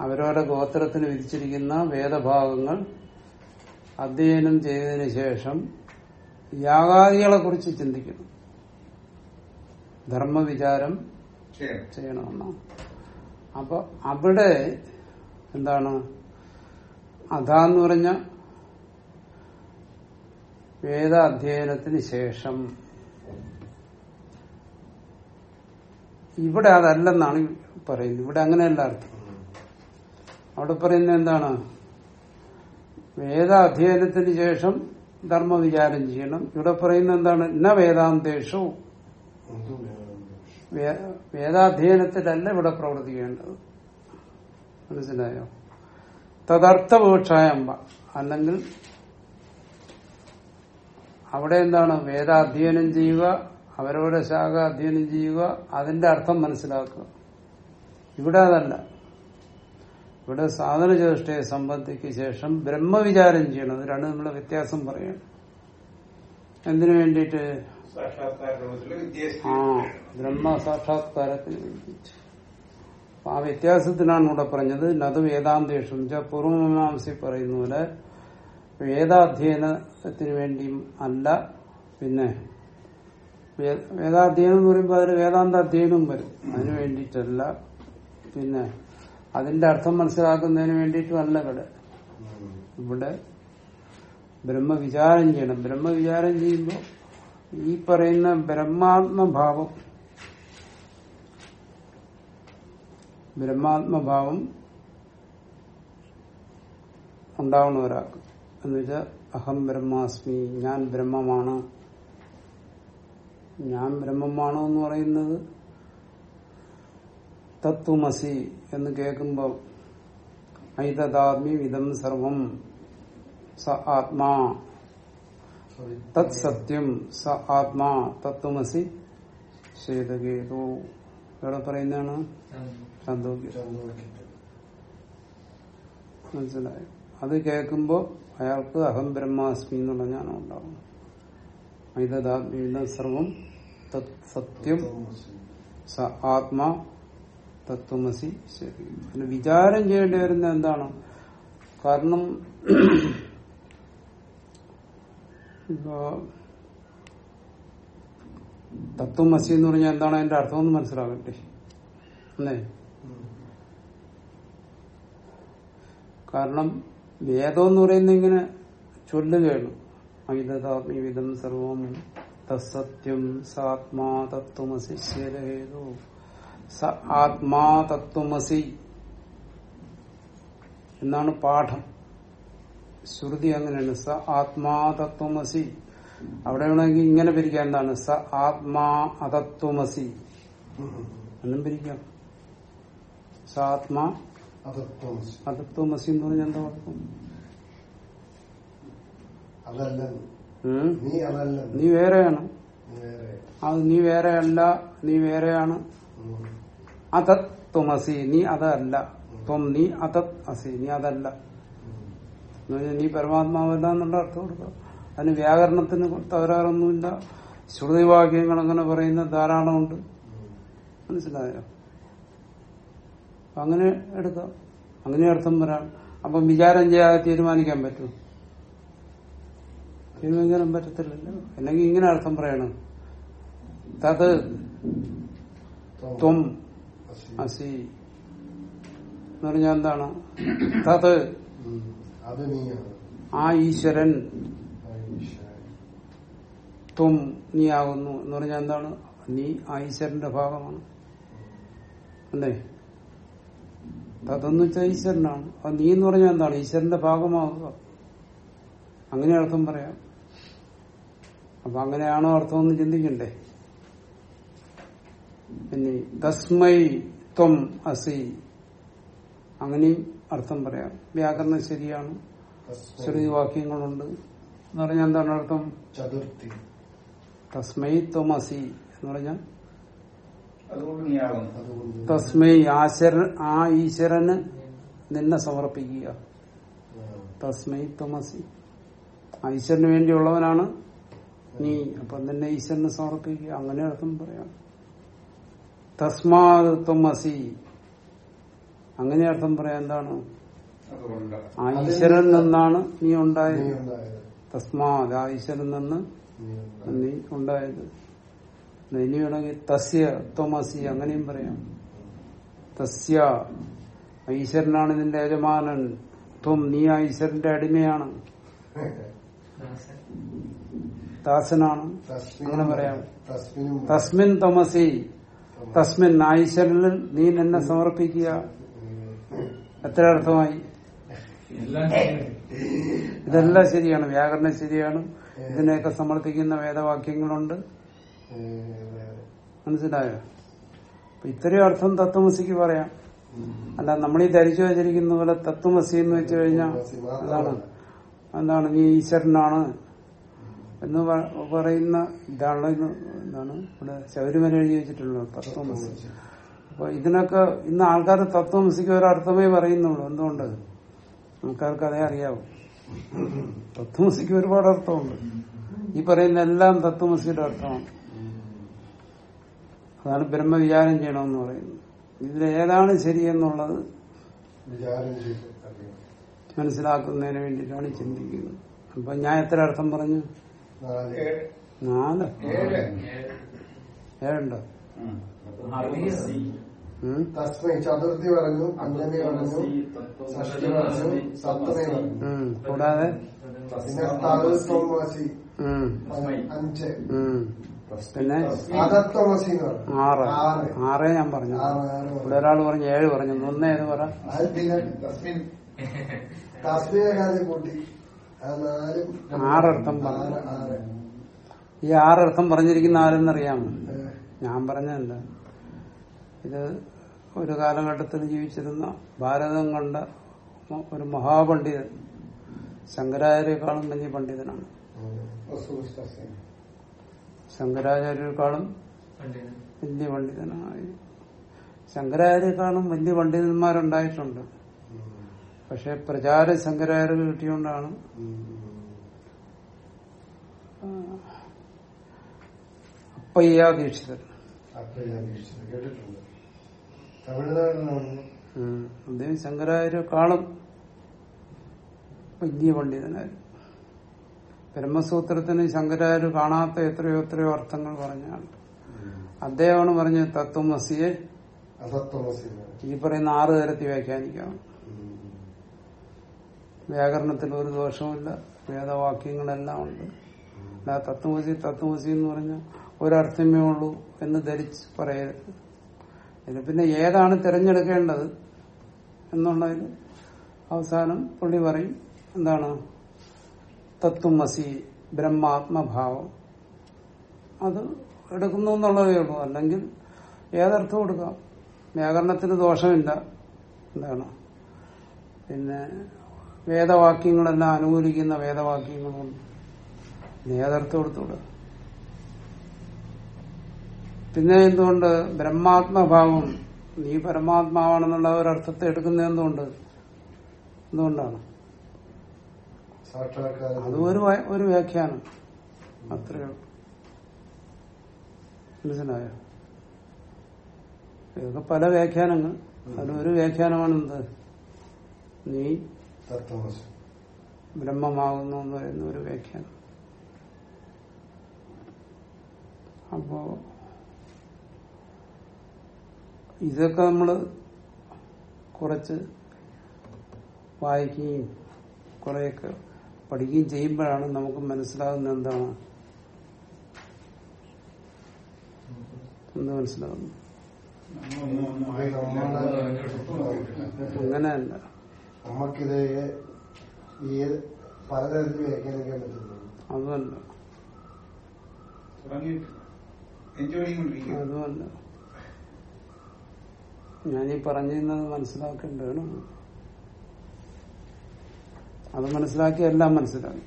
അവരവരുടെ ഗോത്രത്തിന് വിധിച്ചിരിക്കുന്ന വേദഭാഗങ്ങൾ അധ്യയനം ചെയ്തതിന് ശേഷം യാഗാദികളെ കുറിച്ച് ചിന്തിക്കണം. ധർമ്മവിചാരം. ചെയ്യണമെന്നാണ്. അപ്പൊ അവിടെ എന്താണ്? അതാന്ന് പറഞ്ഞ വേദാധ്യയനത്തിന് ശേഷം ഇവിടെ അതല്ലെന്നാണ് പറയുന്നത്. ഇവിടെ അങ്ങനെയല്ല അർത്ഥം. അവിടെ പറയുന്നത് എന്താണ്? വേദാധ്യയനത്തിന് ശേഷം ധർമ്മവിചാരം ചെയ്യണം. ഇവിടെ പറയുന്നത് എന്താണ്? ന വേദാന്തേഷു. വേദാധ്യയനത്തിലല്ല ഇവിടെ പ്രവർത്തിക്കേണ്ടത്. മനസ്സിലായോ? തദർത്ഥപക്ഷായമ്പ അല്ലെങ്കിൽ അവിടെ എന്താണ്? വേദാധ്യയനം ചെയ്യുക അവരവരുടെ ശാഖ അധ്യയനം ചെയ്യുക അതിന്റെ അർത്ഥം മനസ്സിലാക്കുക. ഇവിടെ അതല്ല. ഇവിടെ സാധന ചേഷ്ടയെ സംബന്ധിക്ക് ശേഷം ബ്രഹ്മവിചാരം ചെയ്യണം. രണ്ടും നമ്മളെ വ്യത്യാസം പറയണം. എന്തിനു വേണ്ടിയിട്ട്? ആ. ബ്രഹ്മ സാക്ഷാത്കാരത്തിന് വേണ്ടി ആ വ്യത്യാസത്തിനാണ് ഇവിടെ പറഞ്ഞത്. നത് വേദാന്തേഷം. പൂർവമീമാംസി പറയുന്ന പോലെ വേദാധ്യയനത്തിന് വേണ്ടിയും അല്ല. പിന്നെ വേദാധ്യയനം എന്ന് പറയുമ്പോൾ അതിൽ വേദാന്ത അധ്യയനവും വരും. അതിനു വേണ്ടിയിട്ടല്ല. പിന്നെ അതിന്റെ അർത്ഥം മനസ്സിലാക്കുന്നതിന് വേണ്ടിയിട്ടും അല്ല ഇവിടെ. ഇവിടെ ബ്രഹ്മവിചാരം ചെയ്യണം. ബ്രഹ്മവിചാരം ചെയ്യുമ്പോൾ ഈ പറയുന്ന ബ്രഹ്മാത്മഭാവം ബ്രഹ്മാത്മഭാവം ഉണ്ടാവണം ഒരാൾക്ക്. എന്നുവെച്ചാൽ അഹം ബ്രഹ്മാസ്മി ഞാൻ ബ്രഹ്മമാണ്. ഞാൻ ബ്രഹ്മമാണോ എന്ന് പറയുന്നത്? തത്വമസി എന്ന് കേൾക്കുമ്പോൾ ഐതദാത്മ്യം ഇതം സർവം സ ആത്മാ. തത് സത്യം സ ആത്മാ തത്വമസി ശ്വേതകേതു. ഇവിടെ പറയുന്നതാണ്? മനസിലായി. മനസ്സിലായോ? അത് കേൾക്കുമ്പോൾ അയാൾക്ക് അഹം ബ്രഹ്മാസ്മി എന്നുള്ള ജ്ഞാനം ഉണ്ടാവും. സർവം സത്യം സ ആത്മാ തത്വമസി ശരി. അതിന് വിചാരം ചെയ്യേണ്ടി വരുന്ന എന്താണ്? കാരണം ഇപ്പോ തത്വമസി എന്ന് പറഞ്ഞാൽ എന്താണ് അതിന്റെ അർത്ഥം എന്ന് മനസ്സിലാകട്ടെ അല്ലേ? കാരണം വേദം എന്ന് പറയുന്നത് ഇങ്ങനെ ചൊല്ലുകയാണ്. അമിതതാത്മീവിധം സർവം തത്സത്യം സാത്മാ തത്വമസി സ ആത്മാ തത്വമസി എന്നാണ് പാഠം. ശ്രുതി അങ്ങനെയാണ്. സ ആത്മാ തത്വമസി അവിടെ വേണമെങ്കിൽ ഇങ്ങനെ പിരിക്കാം. എന്താണ്? സ ആത്മാ അതത്വമസി. എന്നും പിരിക്കാം. സ ആത്മാ അതത്വം അതത്വമസി എന്ന് പറഞ്ഞാൽ എന്താ കുഴപ്പം നീ വേറെയാണ്. നീ വേറെ. അത് നീ വേറെയല്ല നീ വേറെയാണ്. അതത്വമസി. നീ അതല്ല. ത്വം നീ അതത് അസി നീ അതല്ല. നീ പരമാത്മാവല്ല എന്നുള്ള അർത്ഥം കൊടുക്കുക അതിന് വ്യാകരണത്തിന് തകരാറൊന്നുമില്ല. ശ്രുതിവാക്യങ്ങൾ അങ്ങനെ പറയുന്ന ധാരാളമുണ്ട്. മനസ്സിലായോ? അങ്ങനെ എടുക്കാം. അങ്ങനെ അർത്ഥം വരാം. അപ്പൊ വിചാരം ചെയ്യാതെ തീരുമാനിക്കാൻ പറ്റും. തീരുമാനിക്കാനും പറ്റത്തില്ലല്ലോ. അല്ലെങ്കിൽ ഇങ്ങനെ അർത്ഥം പറയണം. തത് ത്വം അസി. എന്ന് പറഞ്ഞാൽ എന്താണ്? തത് ആ ഈശ്വരൻ. ത്വം നീ ആകുന്നു എന്ന് പറഞ്ഞാൽ എന്താണ്? നീ ആ ഈശ്വരന്റെ ഭാഗമാണ്. അല്ലേ? തതെന്ന് വെച്ചാൽ ഈശ്വരനാണ്. അത് നീ എന്ന് പറഞ്ഞാൽ എന്താണ്? ഈശ്വരന്റെ ഭാഗമാവുക. അങ്ങനെ അർത്ഥം പറയാം. അപ്പൊ അങ്ങനെയാണോ അർത്ഥം എന്ന് ചിന്തിക്കണ്ടേ? പിന്നെ തസ്മൈ ത്വം അസി. അങ്ങനെയും അർത്ഥം പറയാം. വ്യാകരണം ശരിയാണ്. തസ്മൈ ശ്രുതി വാക്യങ്ങളുണ്ട്. എന്ന് പറഞ്ഞാൽ എന്താണ് അർത്ഥം? ചതുർത്ഥി. തസ്മൈ ത്വം എന്ന് പറഞ്ഞാൽ തസ്മൈ ആശര ആ ഈശ്വരന് നിന്നെ സമർപ്പിക്കുക. തസ്മൈ ത്വമസി ആ ഈശ്വരന് വേണ്ടിയുള്ളവനാണ് നീ. അപ്പൊ നിന്നെ ഈശ്വരന് സമർപ്പിക്കുക. അങ്ങനെ അർത്ഥം പറയാം. തസ്മാ ത്വമസി അങ്ങനെ അർത്ഥം പറയാം എന്താണ്? അതുകൊണ്ട് ആ ഈശ്വരൻ നിന്നാണ് നീ ഉണ്ടായത്. ഉണ്ടായത്. തസ്മാത് ആ ഈശ്വരൻ നിന്ന് നീ ഉണ്ടായത്. നീ ഇനി വേണമെങ്കിൽ തസ്യ ത്വമസി അങ്ങനെയും പറയാം. തസ്യ ഈശ്വരനാണ് ഇതിന്റെ യജമാനൻ. ത്വം നീ ആ ഈശ്വരന്റെ അടിമയാണ്. ദാസനാണ്. അങ്ങനെ പറയാം. തസ്മിൻ തമസി തസ്മിൻ ആ ഈശ്വരനിൽ നീ എന്നെ സമർപ്പിക്കുക. എത്ര അർത്ഥമായി? ഇതെല്ലാം ശരിയാണ്. വ്യാകരണം ശരിയാണ്. ഇതിനെയൊക്കെ സമർത്ഥിക്കുന്ന വേദവാക്യങ്ങളുണ്ട്. മനസ്സിലായോ? ഇത്രയും അർത്ഥം തത്വമസിക്ക് പറയാം. അല്ല നമ്മൾ ഈ ധരിച്ചു വെച്ചിരിക്കുന്ന പോലെ തത്വമസി എന്ന് വെച്ചു കഴിഞ്ഞാൽ അതാണ്. എന്താണ് നീ ഈശ്വരനാണ് എന്ന് പറയുന്ന ഇതാണ് എന്താണ് ഇവിടെ ശബരിമല എഴുതി വെച്ചിട്ടുള്ളത് തത്വമസി. അപ്പൊ ഇതിനൊക്കെ ഇന്ന് ആൾക്കാർ തത്വമസിക്ക് ഒരർത്ഥമേ പറയുന്നുള്ളൂ. എന്തുകൊണ്ട്? ആൾക്കാർക്ക് അതേ അറിയാവൂ. തത്വമസിക്ക് ഒരുപാട് അർത്ഥമുണ്ട്. ഈ പറയുന്ന എല്ലാം തത്വമസിയുടെ അർത്ഥമാണ്. അതാണ് ബ്രഹ്മവിചാരം ചെയ്യണമെന്ന് പറയുന്നത്. ഇതിൽ ഏതാണ് ശരിയെന്നുള്ളത് മനസ്സിലാക്കുന്നതിന് വേണ്ടിയിട്ടാണ് ചിന്തിക്കുന്നത്. അപ്പൊ ഞാൻ എത്ര അർത്ഥം പറഞ്ഞു? നാല്. ഏഴ് നാല്. ഏഴ്. ഏഴുണ്ടോ? തസ്മൈ ചതുർത്ഥി പറഞ്ഞു പഞ്ചമി പറഞ്ഞു ഷഷ്ടി പറഞ്ഞു സപ്തമി പറഞ്ഞു. കൂടാതെ പിന്നെ ഉം. അഞ്ച്. പിന്നെ ആറ്. ആറ്. ഞാൻ പറഞ്ഞു. ഇവിടെ ഒരാൾ പറഞ്ഞു ഏഴ് പറഞ്ഞു. ഒന്ന് ഏത് പറ? ആറർത്ഥം പറഞ്ഞു. ഈ ആറർത്ഥം പറഞ്ഞിരിക്കുന്ന ആരെന്നറിയാമോ? ഞാൻ ഞാൻ പറഞ്ഞതല്ല. ഇത് ഒരു കാലഘട്ടത്തിൽ ജീവിച്ചിരുന്ന ഭാരതം കണ്ട ഒരു മഹാപണ്ഡിതൻ ശങ്കരാചാര്യക്കാളും വലിയ പണ്ഡിതനാണ് ശങ്കരാചാര്യക്കാളും വലിയ പണ്ഡിതനായി ശങ്കരാചാര്യക്കാളും വലിയ പണ്ഡിതന്മാരുണ്ടായിട്ടുണ്ട്. പക്ഷെ പ്രചാര ശങ്കരാചാര്യ കിട്ടിയോണ്ടാണ്. അപ്പയ്യ ദീക്ഷിതൻ അപ്പൊ കേട്ടിട്ടുണ്ട്. അദ്ദേഹം ശങ്കരാചാര്യരെക്കാളും വലിയ പണ്ഡിതനായിരുന്നു. ബ്രഹ്മസൂത്രത്തിന് ശങ്കരാചാര്യ കാണാത്ത എത്രയോ എത്രയോ അർത്ഥങ്ങൾ പറഞ്ഞാണ്. അദ്ദേഹമാണ് പറഞ്ഞത് തത്വമസിയെ ഈ പറയുന്ന ആറ് തരത്തിൽ വ്യാഖ്യാനിക്കാം വ്യാകരണത്തിൽ ഒരു ദോഷവുമില്ല വേദവാക്യങ്ങളെല്ലാം ഉണ്ട്. തത്വമസി തത്വമസി എന്ന് പറഞ്ഞാൽ ഒരർത്ഥമേ ഉള്ളൂ എന്ന് ധരിച്ച് പറയരുത്. ഇതിന് പിന്നെ ഏതാണ് തിരഞ്ഞെടുക്കേണ്ടത് എന്നുള്ളതിൽ അവസാനം പുള്ളി പറയും എന്താണ്? തത്വമസി ബ്രഹ്മാത്മഭാവം. അത് എടുക്കുന്നു എന്നുള്ളതേ ഉള്ളൂ. അല്ലെങ്കിൽ ഏതർത്ഥം കൊടുക്കാം വ്യാകരണത്തിന് ദോഷമില്ല. എന്താണ്? പിന്നെ വേദവാക്യങ്ങളെല്ലാം അനുകൂലിക്കുന്ന വേദവാക്യങ്ങളുണ്ട്. ഏതർത്ഥം എടുത്തുകൂടെ? പിന്നെ എന്തുകൊണ്ട് ബ്രഹ്മാത്മഭാവം? നീ പരമാത്മാവാണെന്നുള്ള ഒരർത്ഥത്തെ എടുക്കുന്ന എന്തുകൊണ്ട്? എന്തുകൊണ്ടാണ്? അത് ഒരു ഒരു വ്യാഖ്യാനം. അത്രയോ മനസ്സിലായോ? ഇതൊക്കെ പല വ്യാഖ്യാനങ്ങൾ. അതിലൊരു വ്യാഖ്യാനമാണ് എന്ത് നീ ബ്രഹ്മമാകുന്നു എന്ന് പറയുന്ന ഒരു വ്യാഖ്യാനം. അപ്പോ ഇതൊക്കെ നമ്മൾ കുറച്ച് വായിക്കുകയും കുറെയൊക്കെ പഠിക്കുകയും ചെയ്യുമ്പോഴാണ് നമുക്ക് മനസ്സിലാകുന്നത് എന്താണ്? എന്ത് മനസ്സിലാകുന്നു അങ്ങനെയല്ല. നമുക്കിത് ഈ പലതരത്തിൽ വ്യാഖ്യാനിക്കാൻ പറ്റുന്നു അതുമല്ല. അതുമല്ല. ഞാനീ പറഞ്ഞിരുന്നത് മനസ്സിലാക്കേണ്ടതാണ്. അത് മനസ്സിലാക്കി എല്ലാം മനസ്സിലാക്കി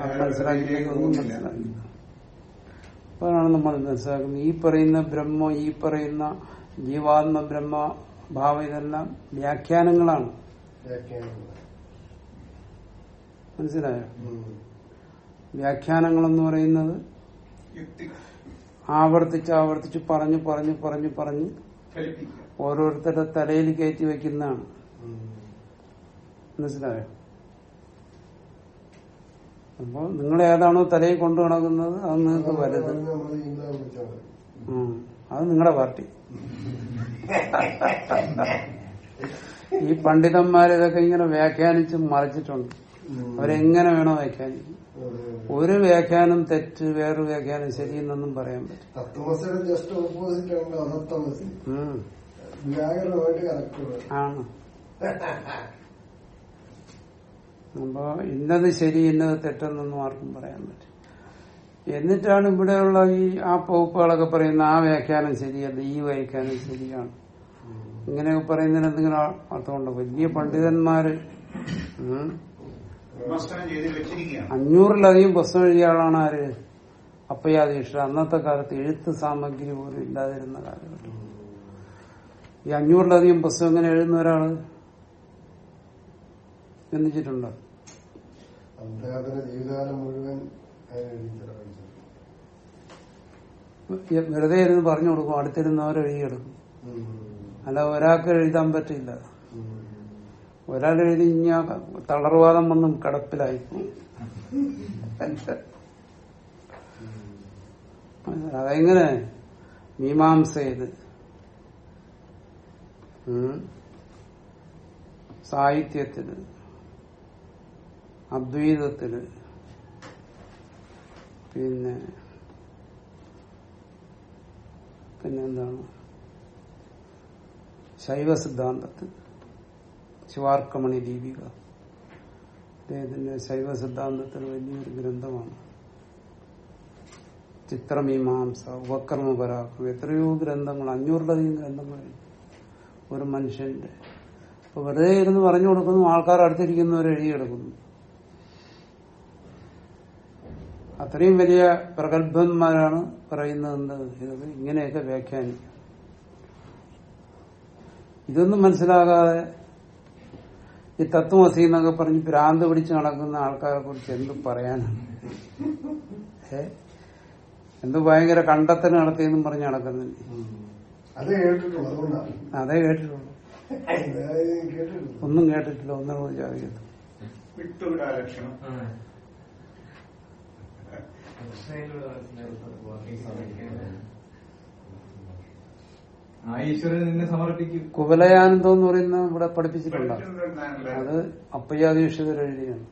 അത് മനസ്സിലാക്കിയില്ലെങ്കിൽ ഒന്നും മനസ്സിലാക്കില്ല അപ്പോഴാണ് നമ്മൾ മനസ്സിലാക്കുന്നത്. ഈ പറയുന്ന ബ്രഹ്മ ഈ പറയുന്ന ജീവാത്മ ബ്രഹ്മ ഭാവം ഇതെല്ലാം വ്യാഖ്യാനങ്ങളാണ്. മനസ്സിലായോ. വ്യാഖ്യാനങ്ങൾ എന്ന് പറയുന്നത് ആവർത്തിച്ച് ആവർത്തിച്ച് പറഞ്ഞു പറഞ്ഞു പറഞ്ഞു പറഞ്ഞു ഓരോരുത്തരുടെ തലയിൽ കയറ്റി വെക്കുന്നതാണ്. മനസിലായോ മനസ്സിലായോ? അപ്പോ നിങ്ങൾ ഏതാണോ തലയിൽ കൊണ്ടു നടക്കുന്നത് അത് നിങ്ങൾക്ക് വലുത്. അത് നിങ്ങളുടെ പാർട്ടി. ഈ പണ്ഡിതന്മാരിതൊക്കെ ഇങ്ങനെ വ്യാഖ്യാനിച്ച് മറിച്ചിട്ടുണ്ട്. അവരെങ്ങനെ വേണോ വ്യാഖ്യാനിക്കും. ഒരു വ്യാഖ്യാനം തെറ്റ് വേറൊരു വ്യാഖ്യാനം ശരിയെന്നൊന്നും പറയാൻ പറ്റും തത്വമസിയുടെ ജസ്റ്റ് ഓപ്പോസിറ്റ് ആണ്? അപ്പോ ഇന്നത് ശരി ഇന്നത് തെറ്റെന്നൊന്നും ആർക്കും പറയാൻ പറ്റും എന്നിട്ടാണ് ഇവിടെയുള്ള ഈ ആ പോപ്പുകളൊക്കെ പറയുന്ന ആ വ്യാഖ്യാനം ശരിയല്ല ഈ വ്യാഖ്യാനം ശരിയാണ്. ഇങ്ങനെയൊക്കെ പറയുന്നതിന് എന്തെങ്കിലും അർത്ഥമുണ്ടോ? വലിയ പണ്ഡിതന്മാര് അഞ്ഞൂറിലധികം പുസ്തകം എഴുതിയ ആളാണ് ആര്? അപ്പയാദീക്ഷ അന്നത്തെ കാലത്ത് എഴുത്ത് സാമഗ്രി പോലും ഇല്ലാതിരുന്ന കാലഘട്ടം. ഈ അഞ്ഞൂറിലധികം പുസ്തകം എങ്ങനെ എഴുതുന്ന ഒരാൾ? ചിന്തിച്ചിട്ടുണ്ടോ ജീവിതകാലം മുഴുവൻ വെറുതെ ഇരുന്ന് പറഞ്ഞു കൊടുക്കും അടുത്തിരുന്നവർ എഴുതിയെടുക്കും. അല്ല ഒരാൾക്ക് എഴുതാൻ പറ്റില്ല. ഒരാൾ എഴുതി ഇഞ്ഞാ തളർവാദം വന്നും കിടപ്പിലായി. അതെങ്ങനെ? മീമാംസ ചെയ്ത്. സാഹിത്യത്തിൽ അദ്വൈതത്തിൽ പിന്നെ പിന്നെന്താണ്? ശൈവ സിദ്ധാന്തത്തിൽ ശിവാർക്കമണി ദീപിക. അദ്ദേഹത്തിന്റെ ശൈവ സിദ്ധാന്തത്തിൽ വലിയൊരു ഗ്രന്ഥമാണ്. ചിത്രമീമാംസ ഉപക്രമപരാക്രം എത്രയോ ഗ്രന്ഥങ്ങൾ അഞ്ഞൂറിലധികം ഗ്രന്ഥങ്ങൾ ഒരു മനുഷ്യന്റെ. അപ്പൊ വെറുതെ ഇരുന്ന് പറഞ്ഞു കൊടുക്കുന്നു ആൾക്കാർ അടുത്തിരിക്കുന്നവർ എഴുതിയെടുക്കുന്നു അത്രയും വലിയ പ്രഗത്ഭന്മാരാണ് പറയുന്നത് ഇത് ഇങ്ങനെയൊക്കെ വ്യാഖ്യാനിക്കും. ഇതൊന്നും മനസ്സിലാകാതെ ഈ തത്വമസി എന്നൊക്കെ പറഞ്ഞ് ഭ്രാന്ത് പിടിച്ച് നടക്കുന്ന ആൾക്കാരെ കുറിച്ച് എന്ത് പറയാനാണ്? ഏ? എന്ത് ഭയങ്കര കണ്ടെത്തൽ നടത്തിയെന്നും പറഞ്ഞ് നടക്കുന്നില്ല? ഉം. അത് കേട്ടിട്ടുള്ളൂ അതുകൊണ്ടാണ്. അതേ കേട്ടിട്ടുള്ളൂ. ഒന്നും കേട്ടിട്ടില്ല ഒന്നും ചോദിക്കത്തു ചോദിക്കുന്നു ലക്ഷണം. കൃഷ്ണയിലൂടെ മനസ്സിലാക്കുന്നത് ആ ഈശ്വരൻ നിന്നെ സമർപ്പിക്കും. കുബലയാനന്ദം എന്ന് പറയുന്ന ഇവിടെ പഠിപ്പിച്ചിട്ടുണ്ട്? അത് അപ്പയ്യാദീക്ഷിതർ എഴുതിയാണ്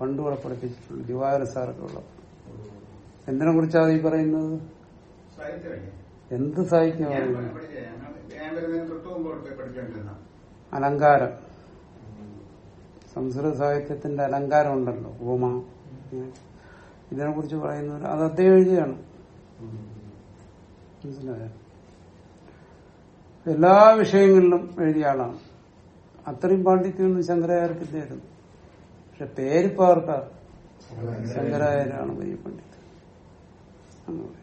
പണ്ട് ഇവിടെ പഠിപ്പിച്ചിട്ടുണ്ട് ദിവാകര സാറൊക്കെ ഉള്ള എന്തിനെ കുറിച്ചാണ് ഈ പറയുന്നത്? എന്ത് സഹിക്കും അലങ്കാരം. സംസ്കൃത സാഹിത്യത്തിന്റെ അലങ്കാരം ഉണ്ടല്ലോ ഉപമ. ഇതിനെ കുറിച്ച് പറയുന്നത് അത് അദ്ദേഹം എഴുതിയാണ്. മനസ്സിലായ? എല്ലാ വിഷയങ്ങളിലും എഴുതിയ ആളാണ്. അത്രയും പാണ്ഡിത്യമൊന്നും ശങ്കരാചാര്യത്തില്ലായിരുന്നു പക്ഷെ പേര് ആർക്കാ? ശങ്കരാചാര്യാണ് വലിയ പണ്ഡിതൻ എന്ന് പറയും.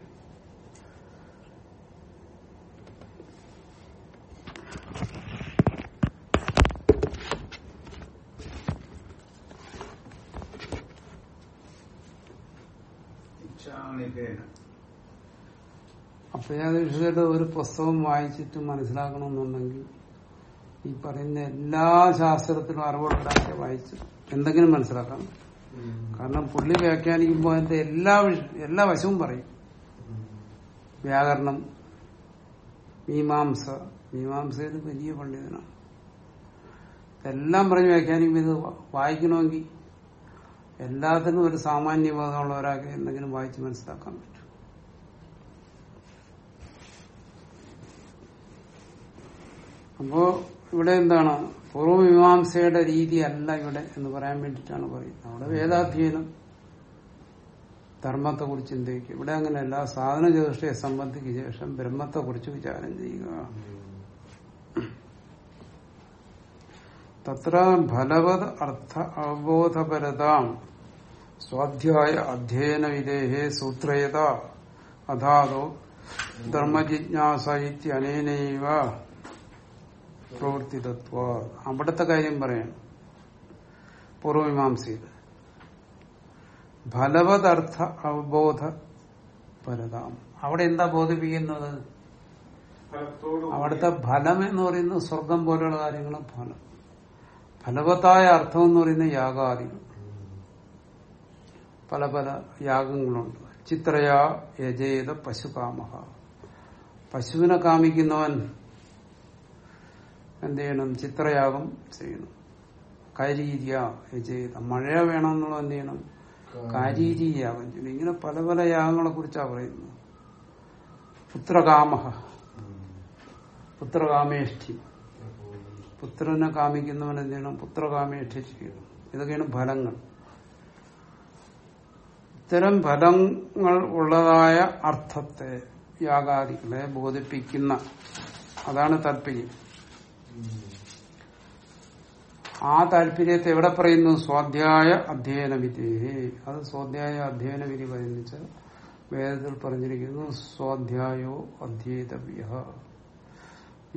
ഇച്ഛാനികേന. അപ്പയാദീക്ഷിതരുടെ ഒരു പുസ്തകം വായിച്ചിട്ട് മനസ്സിലാക്കണമെന്നുണ്ടെങ്കിൽ ഈ പറയുന്ന എല്ലാ ശാസ്ത്രത്തിലും അറിവുണ്ടാക്കിയ വായിച്ച് എന്തെങ്കിലും മനസ്സിലാക്കാം കാരണം പുള്ളി വ്യാഖ്യാനിക്കുമ്പോൾ അതിന്റെ എല്ലാ എല്ലാ വശവും പറയും. വ്യാകരണം മീമാംസ മീമാംസയിൽ വലിയ പണ്ഡിതനാണ്. എല്ലാം പറഞ്ഞ് വ്യാഖ്യാനിക്കുമ്പോൾ ഇത് വായിക്കണമെങ്കിൽ എല്ലാത്തിനും ഒരു സാമാന്യബോധമുള്ള ഒരാൾക്ക് എന്തെങ്കിലും വായിച്ച് മനസ്സിലാക്കാൻ പറ്റും. അപ്പോ ഇവിടെ എന്താണ്? പൂർവമീമാംസയുടെ രീതി അല്ല ഇവിടെ എന്ന് പറയാൻ വേണ്ടിട്ടാണ് പറയുന്നത്. അവിടെ വേദാധ്യയനം. ധർമ്മത്തെ കുറിച്ച് ചിന്തിക്കുക. ഇവിടെ അങ്ങനെയല്ല. സാധന ജ്യോതിഷയെ സംബന്ധിക്ക് ശേഷം ബ്രഹ്മത്തെ കുറിച്ച് വിചാരം ചെയ്യുക. തത്ര ഫലവത് അർത്ഥ അവബോധപരതാം. സ്വാധ്യായ അധ്യയന വിധേഹേ സൂത്രയത. അതാതോ ധർമ്മജിജ്ഞാസ ഇത്യനേനൈവ. പ്രവർത്തിതത്വ. അവിടുത്തെ കാര്യം പറയാം. പൂർവമീമാംസയിൽ ഫലവതർത്ഥ അവബോധ പരതാം. അവിടെ എന്താ ബോധിപ്പിക്കുന്നത്? അവിടുത്തെ ഫലം എന്ന് പറയുന്നത് സ്വർഗം പോലെയുള്ള കാര്യങ്ങളും ഫലം. ഫലവത്തായ അർത്ഥം എന്ന് പറയുന്നത് യാഗാദികൾ പല പല യാഗങ്ങളുണ്ട്. ചിത്രയാ യജേത പശുകാമഹ. പശുവിനെ കാമിക്കുന്നവൻ എന്ത് ചെയ്യണം ചിത്രയാഗം ചെയ്യണം കരീര്യ യജേത മഴ വേണമെന്നുള്ള എന്ത് ചെയ്യണം കാരീരി യാഗം ചെയ്യണം ഇങ്ങനെ പല പല യാഗങ്ങളെ കുറിച്ചാണ് പറയുന്നത്. പുത്രകാമഹ. പുത്രകാമേഷ്ഠി. പുത്രനെ കാമിക്കുന്നവൻ എന്ത് ചെയ്യണം പുത്രകാമേഷ്ഠി ചെയ്യണം ഇതൊക്കെയാണ് ഫലങ്ങൾ. ഇത്തരം ഫലങ്ങൾ ഉള്ളതായ അർത്ഥത്തെ യാഗാദികളെ ബോധിപ്പിക്കുന്ന അതാണ് താല്പര്യം. ആ താല്പര്യത്തെ എവിടെ പറയുന്നു? സ്വാധ്യായ അധ്യയന വിധി അത് സ്വാധ്യായ അധ്യയന വിധി പറയുന്നത് വേദത്തിൽ പറഞ്ഞിരിക്കുന്നു സ്വാധ്യായോ അധ്യേതവ്യ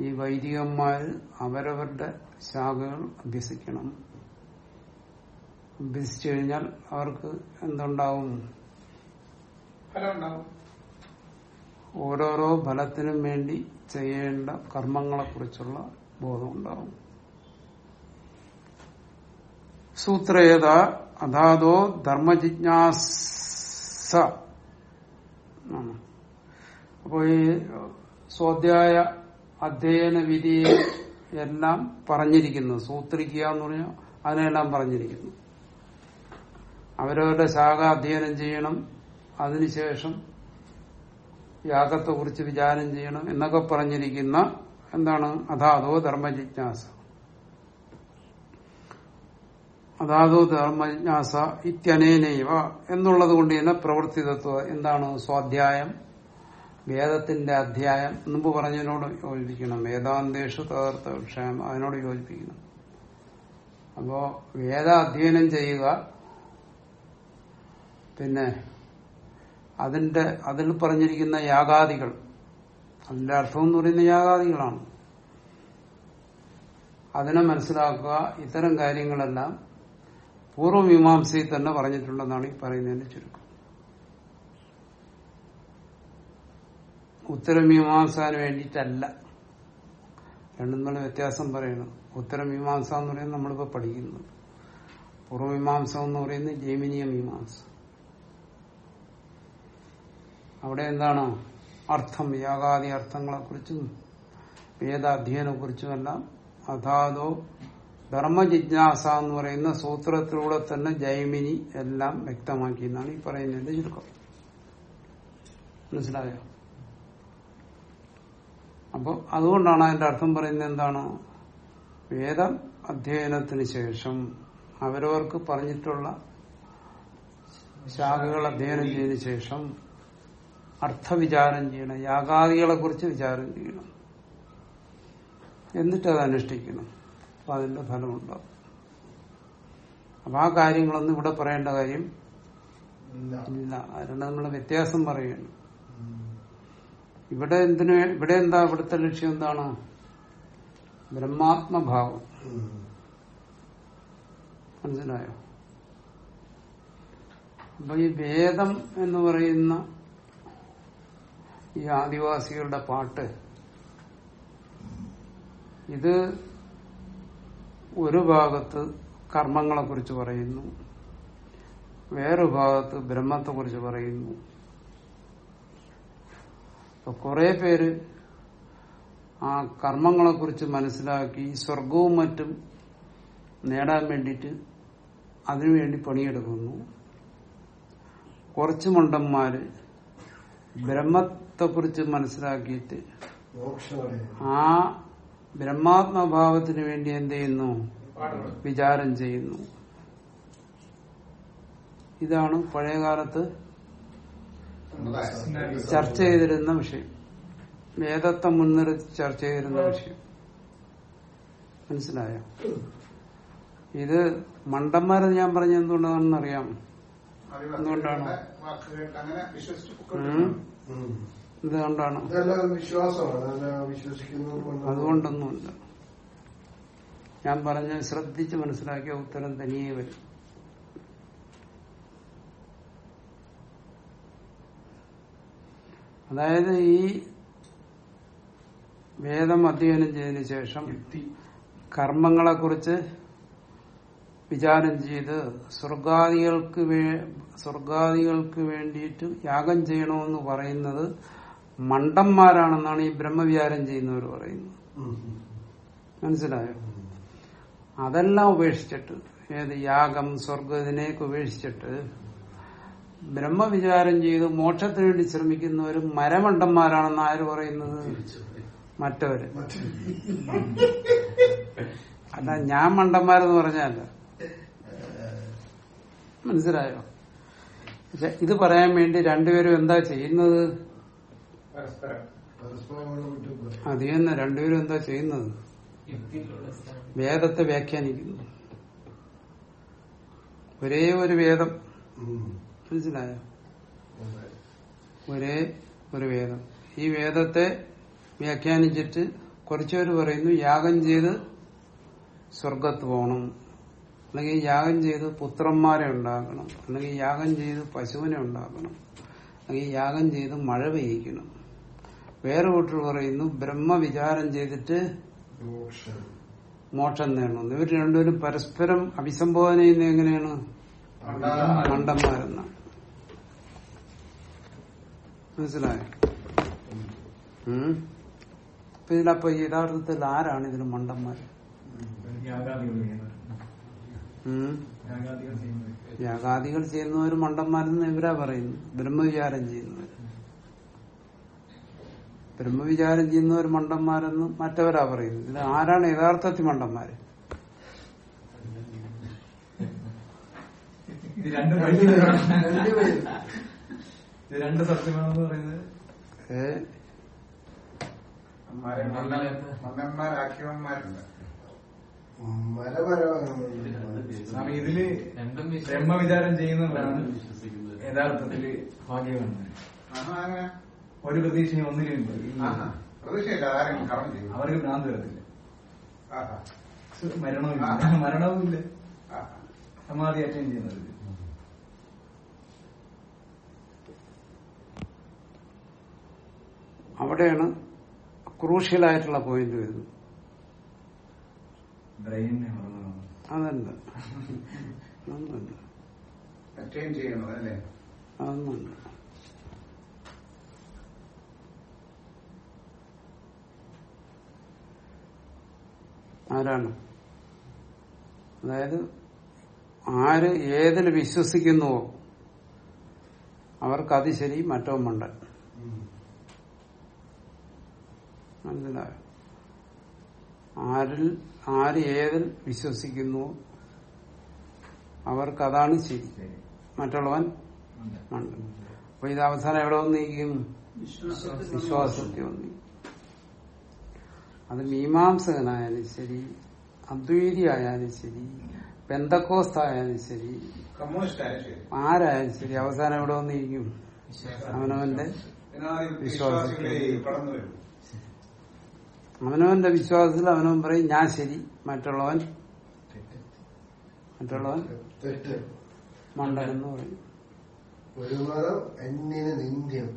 ഈ വൈദികന്മാർ അവരവരുടെ ശാഖകൾ അഭ്യസിക്കണം. അഭ്യസിച്ചു കഴിഞ്ഞാൽ അവർക്ക് എന്തുണ്ടാവും? ഓരോരോ ഫലത്തിനും വേണ്ടി ചെയ്യേണ്ട കർമ്മങ്ങളെക്കുറിച്ചുള്ള ബോധം ഉണ്ടാവും സൂത്രേത അതാതോ ധർമ്മജിജ്ഞാസ. ആണ്. അപ്പോ ഈ സ്വാധ്യായ അധ്യയന വിധിയെ എല്ലാം പറഞ്ഞിരിക്കുന്നു. സൂത്രിക്കുക എന്ന് പറഞ്ഞാൽ അതിനെല്ലാം പറഞ്ഞിരിക്കുന്നു. അവരവരുടെ ശാഖ അധ്യയനം ചെയ്യണം. അതിനുശേഷം യാഗത്തെ കുറിച്ച് വിചാരം ചെയ്യണം എന്നൊക്കെ പറഞ്ഞിരിക്കുന്ന എന്താണ്? അതാതോ ധർമ്മജിജ്ഞാസ അതാതോ ധർമ്മജിജ്ഞാസ ഇത്യനേനൈവ എന്നുള്ളത് കൊണ്ട് തന്നെ പ്രവർത്തിതത്വ. എന്താണ്? സ്വാധ്യായം വേദത്തിന്റെ അധ്യായം മുമ്പ് പറഞ്ഞതിനോട് യോജിപ്പിക്കണം. വേദാന്തേഷു തകർത്ത വിഷയം അതിനോട് യോജിപ്പിക്കണം. അപ്പോ വേദ അധ്യയനം ചെയ്യുക പിന്നെ അതിന്റെ അതിൽ പറഞ്ഞിരിക്കുന്ന യാഗാദികൾ അതിന്റെ അർത്ഥം എന്ന് പറയുന്ന യാഗാദികളാണ്. അതിനെ മനസ്സിലാക്കുക ഇത്തരം കാര്യങ്ങളെല്ലാം പൂർവമീമാംസയിൽ തന്നെ പറഞ്ഞിട്ടുണ്ടെന്നാണ് ഈ പറയുന്നതിന്റെ ചുരുക്കം. ഉത്തരമീമാംസാന് വേണ്ടിയിട്ടല്ല. രണ്ടും തമ്മിൽ വ്യത്യാസം പറയണം. ഉത്തരമീമാംസ എന്ന് പറയുന്നത് നമ്മളിപ്പോ പഠിക്കുന്നു. പൂർവമീമാംസ എന്ന് പറയുന്നത് ജൈമിനിയ മീമാംസ. അവിടെ എന്താണ്? അർത്ഥം യാഗാദി അർത്ഥങ്ങളെ കുറിച്ചും വേദാധ്യയനെ കുറിച്ചുമെല്ലാം അതാതോ ധർമ്മജിജ്ഞാസ എന്ന് പറയുന്ന സൂത്രത്തിലൂടെ തന്നെ ജൈമിനി എല്ലാം വ്യക്തമാക്കി എന്നാണ് ഈ പറയുന്നതിന്റെ ചുരുക്കം. മനസ്സിലായോ? അപ്പോൾ അതുകൊണ്ടാണ് അതിന്റെ അർത്ഥം പറയുന്നത് എന്താണ്? വേദ അധ്യയനത്തിന് ശേഷം അവരവർക്ക് പറഞ്ഞിട്ടുള്ള ശാഖകൾ അധ്യയനം ചെയ്തതിനു ശേഷം അർത്ഥവിചാരം ചെയ്യണം യാഗാദികളെ കുറിച്ച് വിചാരം ചെയ്യണം. എന്നിട്ട് അത് അനുഷ്ഠിക്കണം. അപ്പൊ അതിന്റെ ഫലമുണ്ടാവും. അപ്പൊ ആ കാര്യങ്ങളൊന്നും ഇവിടെ പറയേണ്ട കാര്യം ഇല്ല. അതുകൊണ്ട് നമ്മൾ വ്യത്യാസം പറയുന്നു ഇവിടെ എന്തിനു ഇവിടെ എന്താ ഇവിടുത്തെ ലക്ഷ്യം എന്താണ്? ബ്രഹ്മാത്മഭാവം. മനസിലായോ മനസ്സിലായോ? അപ്പൊ ഈ വേദം എന്ന് പറയുന്ന ഈ ആദിവാസികളുടെ പാട്ട് ഇത് ഒരു ഭാഗത്ത് കർമ്മങ്ങളെ കുറിച്ച് പറയുന്നു. വേറൊരു ഭാഗത്ത് ബ്രഹ്മത്തെ കുറിച്ച് പറയുന്നു. അപ്പൊ കുറെ പേര് ആ കർമ്മങ്ങളെ കുറിച്ച് മനസ്സിലാക്കി സ്വർഗവും മറ്റും നേടാൻ വേണ്ടിയിട്ട് അതിനുവേണ്ടി പണിയെടുക്കുന്നു. കുറച്ച് മണ്ടന്മാര് ബ്രഹ്മത്തെക്കുറിച്ച് മനസ്സിലാക്കിയിട്ട് ആ ബ്രഹ്മാത്മഭാവത്തിന് വേണ്ടി എന്ത് ചെയ്യുന്നു? വിചാരം ചെയ്യുന്നു. ഇതാണ് പഴയകാലത്ത് ചർച്ച ചെയ്തിരുന്ന വിഷയം. വേദത്തെ മുൻനിർത്തി ചർച്ച ചെയ്തിരുന്ന വിഷയം. മനസ്സിലായോ? ഇത് മണ്ടന്മാരെന്ന് ഞാൻ പറഞ്ഞ എന്തുകൊണ്ടാണെന്ന് അറിയാം എന്തുകൊണ്ടാണ്? കൊണ്ട് അതുകൊണ്ടൊന്നുമില്ല. ഞാൻ പറഞ്ഞ ശ്രദ്ധിച്ച് മനസ്സിലാക്കിയ ഉത്തരം തനിയേ വരും. അതായത് ഈ വേദം അധ്യയനം ചെയ്തതിനു ശേഷം കർമ്മങ്ങളെക്കുറിച്ച് വിചാരം ചെയ്ത് സ്വർഗാദികൾക്ക് സ്വർഗാദികൾക്ക് വേണ്ടിയിട്ട് യാഗം ചെയ്യണമെന്ന് പറയുന്നത് മണ്ടന്മാരാണെന്നാണ് ഈ ബ്രഹ്മവിചാരം ചെയ്യുന്നവർ പറയുന്നത്. മനസ്സിലായോ? അതെല്ലാം ഉപേക്ഷിച്ചിട്ട് ഏത് യാഗം സ്വർഗം ഇതിനെയൊക്കെ ഉപേക്ഷിച്ചിട്ട് ബ്രഹ്മവിചാരം ചെയ്ത് മോക്ഷത്തിന് വേണ്ടി ശ്രമിക്കുന്നവരും മരമണ്ടന്മാരാണെന്ന് ആര് പറയുന്നത്? മറ്റവര്. മറ്റേ അല്ല ഞാൻ മണ്ടന്മാരെന്ന് പറഞ്ഞല്ല മനസ്സിലായോ? ഇത് പറയാൻ വേണ്ടി രണ്ടുപേരും എന്താ ചെയ്യുന്നത് പരസ്പരം പരസ്പരം അങ്ങോട്ട് വിട്ടു അത് തന്നെ രണ്ടുപേരും എന്താ ചെയ്യുന്നത്? വേദത്തെ വ്യാഖ്യാനിക്കുന്നു. ഒരേ ഒരു വേദം. മനസിലായ. ഒരേ ഒരു വേദം. ഈ വേദത്തെ വ്യാഖ്യാനിച്ചിട്ട് കുറച്ചുപേര് പറയുന്നു യാഗം ചെയ്ത് സ്വർഗത്ത് പോകണം. അല്ലെങ്കിൽ യാഗം ചെയ്ത് പുത്രന്മാരെ ഉണ്ടാക്കണം അല്ലെങ്കിൽ യാഗം ചെയ്ത് പശുവിനെ ഉണ്ടാക്കണം അല്ലെങ്കിൽ യാഗം ചെയ്ത് മഴ പെയ്യിക്കണം. വേറെ കൂട്ടർ പറയുന്നു ബ്രഹ്മവിചാരം ചെയ്തിട്ട് മോക്ഷം. നേടണം ഇവർ രണ്ടുപേരും പരസ്പരം അഭിസംബോധന ചെയ്യുന്നത് എങ്ങനെയാണ്? മണ്ടന്മാരെന്നാണ് മനസിലായോ. അപ്പൊ ഇതിലപ്പോ യഥാർത്ഥത്തിൽ ആരാണ് ഇതിന് മണ്ടന്മാർ യാഗാദികൾ ചെയ്യുന്നവർ മണ്ടന്മാരെന്ന് ഇവരാ പറയുന്നു ബ്രഹ്മവിചാരം ചെയ്യുന്നവർ ബ്രഹ്മവിചാരം ചെയ്യുന്നവർ മണ്ടന്മാരെന്ന് മറ്റവരാ പറയുന്നത്. ഇത് ആരാണ് യഥാർത്ഥത്തിൽ മണ്ടന്മാര്? രണ്ട് സത്യമാണെന്ന് പറയുന്നത്. ഇതിൽ ബ്രഹ്മവിചാരം ചെയ്യുന്നവരാണ് യഥാർത്ഥത്തിൽ ഭാഗ്യവാന്മാർ അങ്ങനെ. ഒരു പ്രതീക്ഷയും ഒന്നിനും ആഹാ. പ്രതീക്ഷയില്ല ആരെങ്കിലും കർമ്മം ചെയ്യും. അവർക്ക് ഭ്രാന്ത് വരത്തില്ല. മരണവും മരണവും ഇല്ല. സമാധി അറ്റൻഡ് ചെയ്യുന്നത് അവിടെയാണ് ക്രൂഷ്യലായിട്ടുള്ള പോയിന്റ് വരുന്നത്. ബ്രെയിനെ അതല്ല. അതൊന്നുണ്ട് [LAUGHS] അറ്റൈൻ അല്ലേ? ആരാണ്? അതായത് ആര് ഏതിൽ വിശ്വസിക്കുന്നുവോ അവർക്ക് അത് ശരി മറ്റോ മണ്ടൻ മനസ്സിലായോ? ആരിൽ ആര് ഏതിൽ വിശ്വസിക്കുന്നുവോ അവർക്ക് അതാണ് ശരി. മറ്റുള്ളവൻ. മണ്ടൻ അപ്പൊ ഇത് അവസാനം എവിടെ വന്നിരിക്കും വിശ്വാസത്തിൽ വന്നി അത് മീമാംസകനായാലും ശരി അദ്വൈതി ആയാലും ശരി ബന്ധക്കോസ്ത ആയാലും ശരി. ആരായാലും ശരി അവസാനം എവിടെ വന്നിരിക്കും? അവനവന്റെ വിശ്വാസത്തിൽ. അവനവന്റെ വിശ്വാസത്തിൽ അവനവൻ പറയും ഞാൻ ശരി. മറ്റുള്ളവൻ മറ്റുള്ളവൻ മണ്ടനെന്ന് മണ്ടൻ എന്ന് പറയും. ഒരു മതം എന്നിന് നിന്ദ്യം.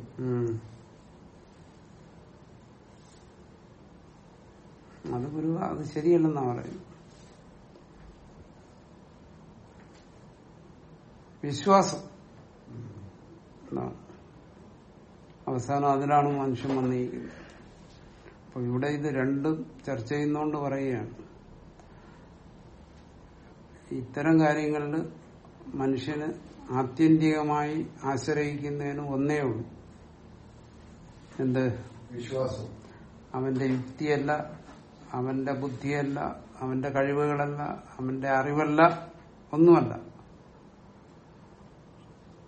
അത് ഒരു അത് ശരിയല്ലെന്നാ പറയുന്നു വിശ്വാസം. അവസാനം അതിലാണ് മനുഷ്യൻ വന്നിരിക്കുന്നത്. അപ്പൊ ഇവിടെ ഇത് രണ്ടും ചർച്ച ചെയ്യുന്നോണ്ട് പറയുകയാണ്. ഇത്തരം കാര്യങ്ങളിൽ മനുഷ്യന് ആത്യന്തികമായി ആശ്രയിക്കുന്നതിന് ഒന്നേ ഉള്ളൂ. എന്ത്? വിശ്വാസം. അവന്റെ യുക്തിയല്ല അവന്റെ ബുദ്ധിയല്ല അവന്റെ കഴിവുകളല്ല അവന്റെ അറിവല്ല ഒന്നുമല്ല.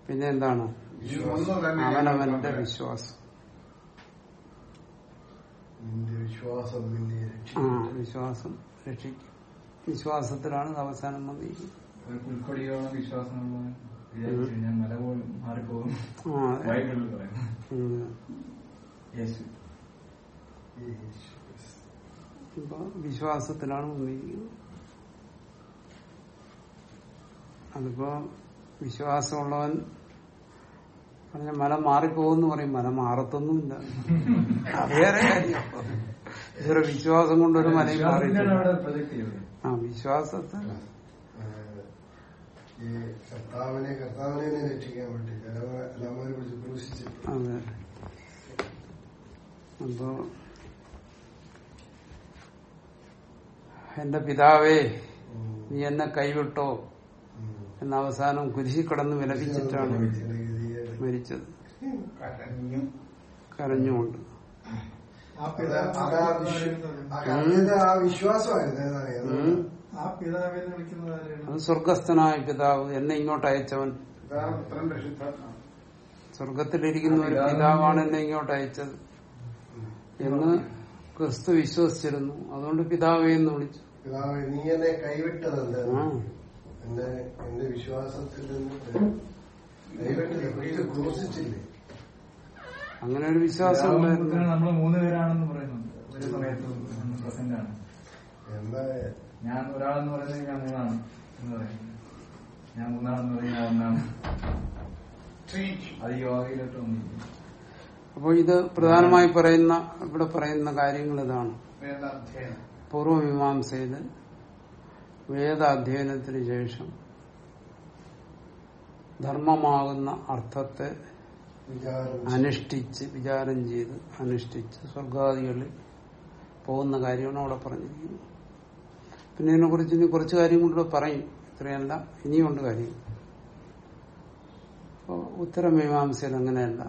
പിന്നെ എന്താണ്? അവനവന്റെ വിശ്വാസം. വിശ്വാസം ആ രക്ഷിക്കും. വിശ്വാസം രക്ഷിക്കും. വിശ്വാസത്തിലാണ് അവസാനം വന്നിരിക്കുന്നത്. വിശ്വാസം വിശ്വാസത്തിലാണ് വന്നിരിക്കുന്നത് അതിപ്പോ വിശ്വാസമുള്ളവൻ പറഞ്ഞ മല മാറിപ്പോകുന്നു പറയും. മല മാറത്തൊന്നുമില്ല അത് വേറെ കാര്യം. ഇതൊരു വിശ്വാസം കൊണ്ടൊരു മല മാറി ആ വിശ്വാസത്തെ. ഈ കർത്താവിനെ കർത്താവിനെ തന്നെ രക്ഷിക്കാൻ വേണ്ടി അപ്പോ എന്റെ പിതാവേ നീ എന്നെ കൈവിട്ടോ? എന്ന അവസാനം കുരിശി കടന്ന് വിലപിച്ചിട്ടാണ് മരിച്ചത്. കരഞ്ഞു. കരഞ്ഞുകൊണ്ട്. ആ അത് സ്വർഗസ്ഥനായ പിതാവ് എന്നെ ഇങ്ങോട്ട് അയച്ചവൻ. സ്വർഗത്തിലിരിക്കുന്ന ഒരു പിതാവാണ് എന്നെ ഇങ്ങോട്ട് അയച്ചത്. എന്ന് ക്രിസ്തു വിശ്വസിച്ചിരുന്നു. അതുകൊണ്ട് പിതാവേ എന്ന് വിളിച്ചു. പിതാവേ നീ എന്നെ കൈവിട്ടതല്ല. എന്റെ എന്റെ വിശ്വാസത്തിൽ നിന്ന് കൈവിട്ടില്ല. ക്രൂശിച്ചില്ലേ? അങ്ങനെ ഒരു വിശ്വാസം നമ്മൾ മൂന്ന് പേരാണെന്ന് പറയുന്നുണ്ട്. ഒരു സമയത്ത് പ്രസന്റ് ആണ് എന്താ? ഞാൻ ഒരാളെന്ന് പറയുന്നത് ഞാൻ മൂന്നാണ് എന്ന് പറയുന്നത് ഞാൻ മൂന്നാണെന്ന് പറയുന്നത് ഒന്നാണ്. അത് യോഗയിലോട്ട് വന്നിരിക്കുന്നു. അപ്പോൾ ഇത് പ്രധാനമായി പറയുന്ന ഇവിടെ പറയുന്ന കാര്യങ്ങൾ ഇതാണ്. പൂർവമീമാംസയിൽ വേദാധ്യയനത്തിന് ശേഷം ധർമ്മമാകുന്ന അർത്ഥത്തെ അനുഷ്ഠിച്ച് വിചാരം ചെയ്ത് അനുഷ്ഠിച്ച് സ്വർഗാദികളിൽ പോകുന്ന കാര്യമാണ് അവിടെ പറഞ്ഞിരിക്കുന്നത്. പിന്നെ ഇതിനെ കുറിച്ച് ഇനി കുറച്ച് കാര്യങ്ങളിലൂടെ പറയും. ഇത്രയല്ല ഇനിയുണ്ട് കാര്യം. അപ്പോൾ ഉത്തരമീമാംസയിൽ അങ്ങനെയല്ല.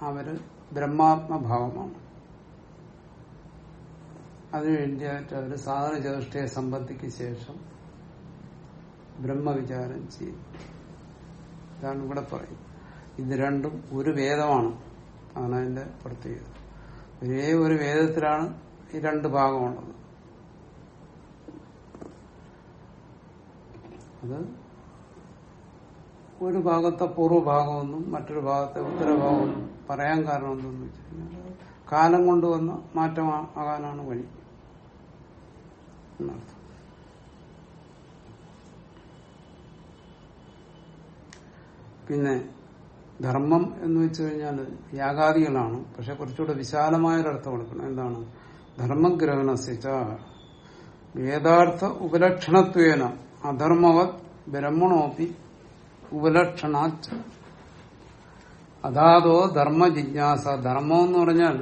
അവർ ബ്രഹ്മാത്മഭാവമാണ്. അതിനുവേണ്ടിയായിട്ട് അവർ സാധന ചതുഷ്ടയെ സമ്പത്തിക്ക് ശേഷം ബ്രഹ്മവിചാരം ചെയ്യും. ഇതാണ് ഇവിടെ പറയും ഇത് രണ്ടും ഒരു വേദമാണ്. അതാണ് അതിന്റെ പ്രത്യേകത. ഒരേ ഒരു വേദത്തിലാണ് ഈ രണ്ട് ഭാഗമുള്ളത്. അത് ഒരു ഭാഗത്തെ പൂർവഭാഗമെന്നും മറ്റൊരു ഭാഗത്തെ ഉത്തരഭാഗമെന്നും പറയാൻ കാരണം എന്തെന്ന് വെച്ച് കഴിഞ്ഞാൽ കാലം കൊണ്ടുവന്ന മാറ്റമാകാനാണ് വഴി. പിന്നെ ധർമ്മം എന്ന് വെച്ചു കഴിഞ്ഞാൽ യാഗാദികളാണ്. പക്ഷെ കുറച്ചുകൂടെ വിശാലമായ ഒരർത്ഥം കൊടുക്കണം. എന്താണ്? ധർമ്മഗ്രഹണസിച്ച വേദാർത്ഥ ഉപലക്ഷണത്വേന അധർമ്മവത് ബ്രഹ്മണോപി ഉപലക്ഷണാച്ച അതാതോ ധർമ്മ ജിജ്ഞാസ. ധർമ്മം എന്ന് പറഞ്ഞാൽ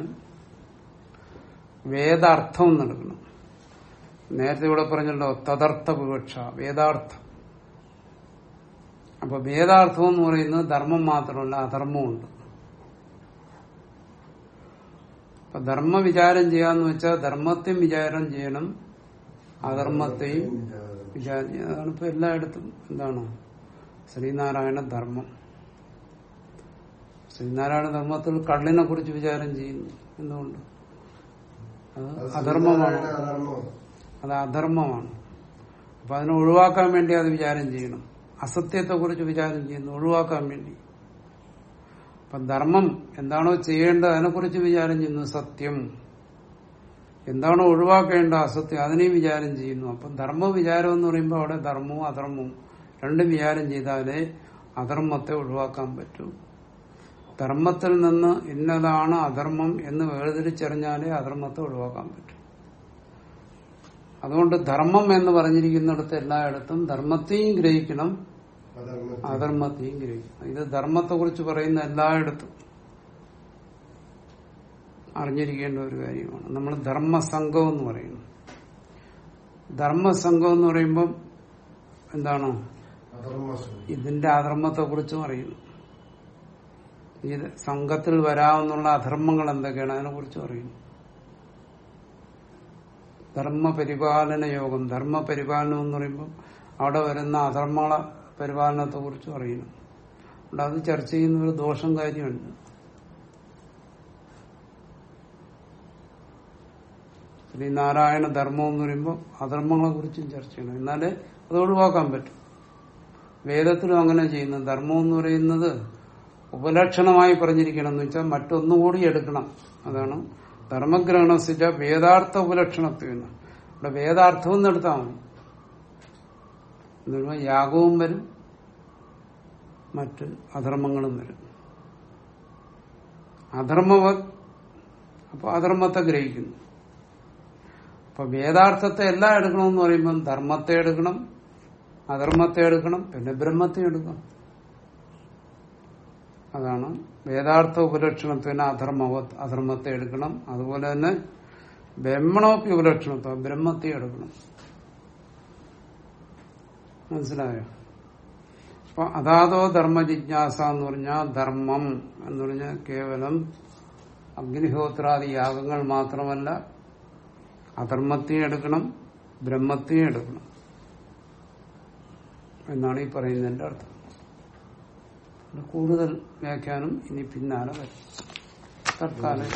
വേദാർത്ഥം നൽകണം നേരത്തെ ഇവിടെ പറഞ്ഞല്ലോ തദർത്ഥ വിവക്ഷ വേദാർത്ഥം. അപ്പൊ വേദാർത്ഥം എന്ന് പറയുന്നത് ധർമ്മം മാത്രമല്ല അധർമ്മമുണ്ട് അപ്പൊ ധർമ്മ വിചാരം ചെയ്യാന്ന് വെച്ചാൽ ധർമ്മത്തെയും വിചാരം ചെയ്യണം അധർമ്മത്തെയും വിചാരം ചെയ്യണം. അതാണ് ഇപ്പൊ എല്ലായിടത്തും എന്താണ്? ശ്രീനാരായണ ധർമ്മം. ശ്രീനാരായണ ധർമ്മത്തിൽ കള്ളിനെ കുറിച്ച് വിചാരം ചെയ്യുന്നു എന്തുകൊണ്ട്? അത് അധർമ്മമാണ്. അധർമ്മമാണ് അത് അധർമ്മമാണ്. അപ്പൊ അതിനെ ഒഴിവാക്കാൻ വേണ്ടി അത് വിചാരം ചെയ്യണം. അസത്യത്തെ കുറിച്ച് വിചാരം ചെയ്യുന്നു ഒഴിവാക്കാൻ വേണ്ടി. അപ്പൊ ധർമ്മം എന്താണോ ചെയ്യേണ്ടത് അതിനെക്കുറിച്ച് വിചാരം ചെയ്യുന്നു സത്യം. എന്താണോ ഒഴിവാക്കേണ്ട അസത്യം അതിനെയും വിചാരം ചെയ്യുന്നു. അപ്പൊ ധർമ്മ വിചാരം എന്ന് പറയുമ്പോൾ അവിടെ ധർമ്മവും അധർമ്മവും രണ്ടും വിചാരം ചെയ്താലേ അധർമ്മത്തെ ഒഴിവാക്കാൻ പറ്റൂ. ധർമ്മത്തിൽ നിന്ന് ഇന്നതാണ് അധർമ്മം എന്ന് വേർതിരിച്ചറിഞ്ഞാലേ അധർമ്മത്തെ ഒഴിവാക്കാൻ പറ്റും. അതുകൊണ്ട് ധർമ്മം എന്ന് പറഞ്ഞിരിക്കുന്നിടത്ത് എല്ലായിടത്തും ധർമ്മത്തെയും ഗ്രഹിക്കണം അധർമ്മത്തെയും. ഗ്രഹിക്കണം. ഇത് ധർമ്മത്തെ കുറിച്ച് പറയുന്ന എല്ലായിടത്തും അറിഞ്ഞിരിക്കേണ്ട ഒരു കാര്യമാണ്. നമ്മൾ ധർമ്മസംഘം എന്ന് പറയുന്നു. ധർമ്മസംഘം എന്ന് പറയുമ്പം എന്താണ്? ഇതിന്റെ അധർമ്മത്തെ കുറിച്ചും അറിയുന്നു. ഈ സംഘത്തിൽ വരാവുന്ന അധർമ്മങ്ങൾ എന്തൊക്കെയാണ്? അതിനെ പറയുന്നു ധർമ്മപരിപാലന യോഗം. ധർമ്മപരിപാലനം എന്ന് പറയുമ്പോൾ അവിടെ വരുന്ന അധർമ്മ പരിപാലനത്തെ കുറിച്ച് പറയുന്നു അവിടെ അത് ചർച്ച ചെയ്യുന്ന ഒരു ദോഷം കാര്യമുണ്ട്. ശ്രീനാരായണ ധർമ്മം എന്ന് പറയുമ്പോൾ അധർമ്മങ്ങളെ കുറിച്ചും ചർച്ച ചെയ്യണം. എന്നാലേ അത് ഒഴിവാക്കാൻ പറ്റും. വേദത്തിലും അങ്ങനെ ചെയ്യുന്നു. ധർമ്മം എന്ന് പറയുന്നത് ഉപലക്ഷണമായി പറഞ്ഞിരിക്കണം എന്ന് വെച്ചാൽ മറ്റൊന്നുകൂടി എടുക്കണം. അതാണ് ധർമ്മഗ്രഹണസിച്ച വേദാർത്ഥ ഉപലക്ഷണത്വം ഇവിടെ വേദാർത്ഥം എന്ന് എടുത്താൽ മതി. യാഗവും വരും. മറ്റ് അധർമ്മങ്ങളും വരും. അധർമ്മവ അപ്പൊ അധർമ്മത്തെ ഗ്രഹിക്കുന്നു. അപ്പൊ വേദാർത്ഥത്തെ എല്ലാം എടുക്കണമെന്ന് പറയുമ്പോൾ ധർമ്മത്തെ എടുക്കണം അധർമ്മത്തെ എടുക്കണം പിന്നെ ബ്രഹ്മത്തെ എടുക്കണം. അതാണ്. വേദാർത്ഥ ഉപലക്ഷണത്തിന് അധർമ്മവത് അധർമ്മത്തെ എടുക്കണം. അതുപോലെ തന്നെ ബ്രഹ്മണോപ്പി ഉപലക്ഷണത്വ ബ്രഹ്മത്തെ എടുക്കണം. മനസ്സിലായോ? അപ്പൊ അതാതോ ധർമ്മ ജിജ്ഞാസ എന്ന് പറഞ്ഞാൽ ധർമ്മം എന്ന് പറഞ്ഞാൽ കേവലം അഗ്നിഹോത്രാദി യാഗങ്ങൾ മാത്രമല്ല അധർമ്മത്തെയും എടുക്കണം ബ്രഹ്മത്തെയും എടുക്കണം. എന്നാണ് ഈ പറയുന്നതിന്റെ അർത്ഥം. കൂടുതൽ വ്യാഖ്യാനം ഇനി പിന്നാലെ വരും. തൽക്കാലം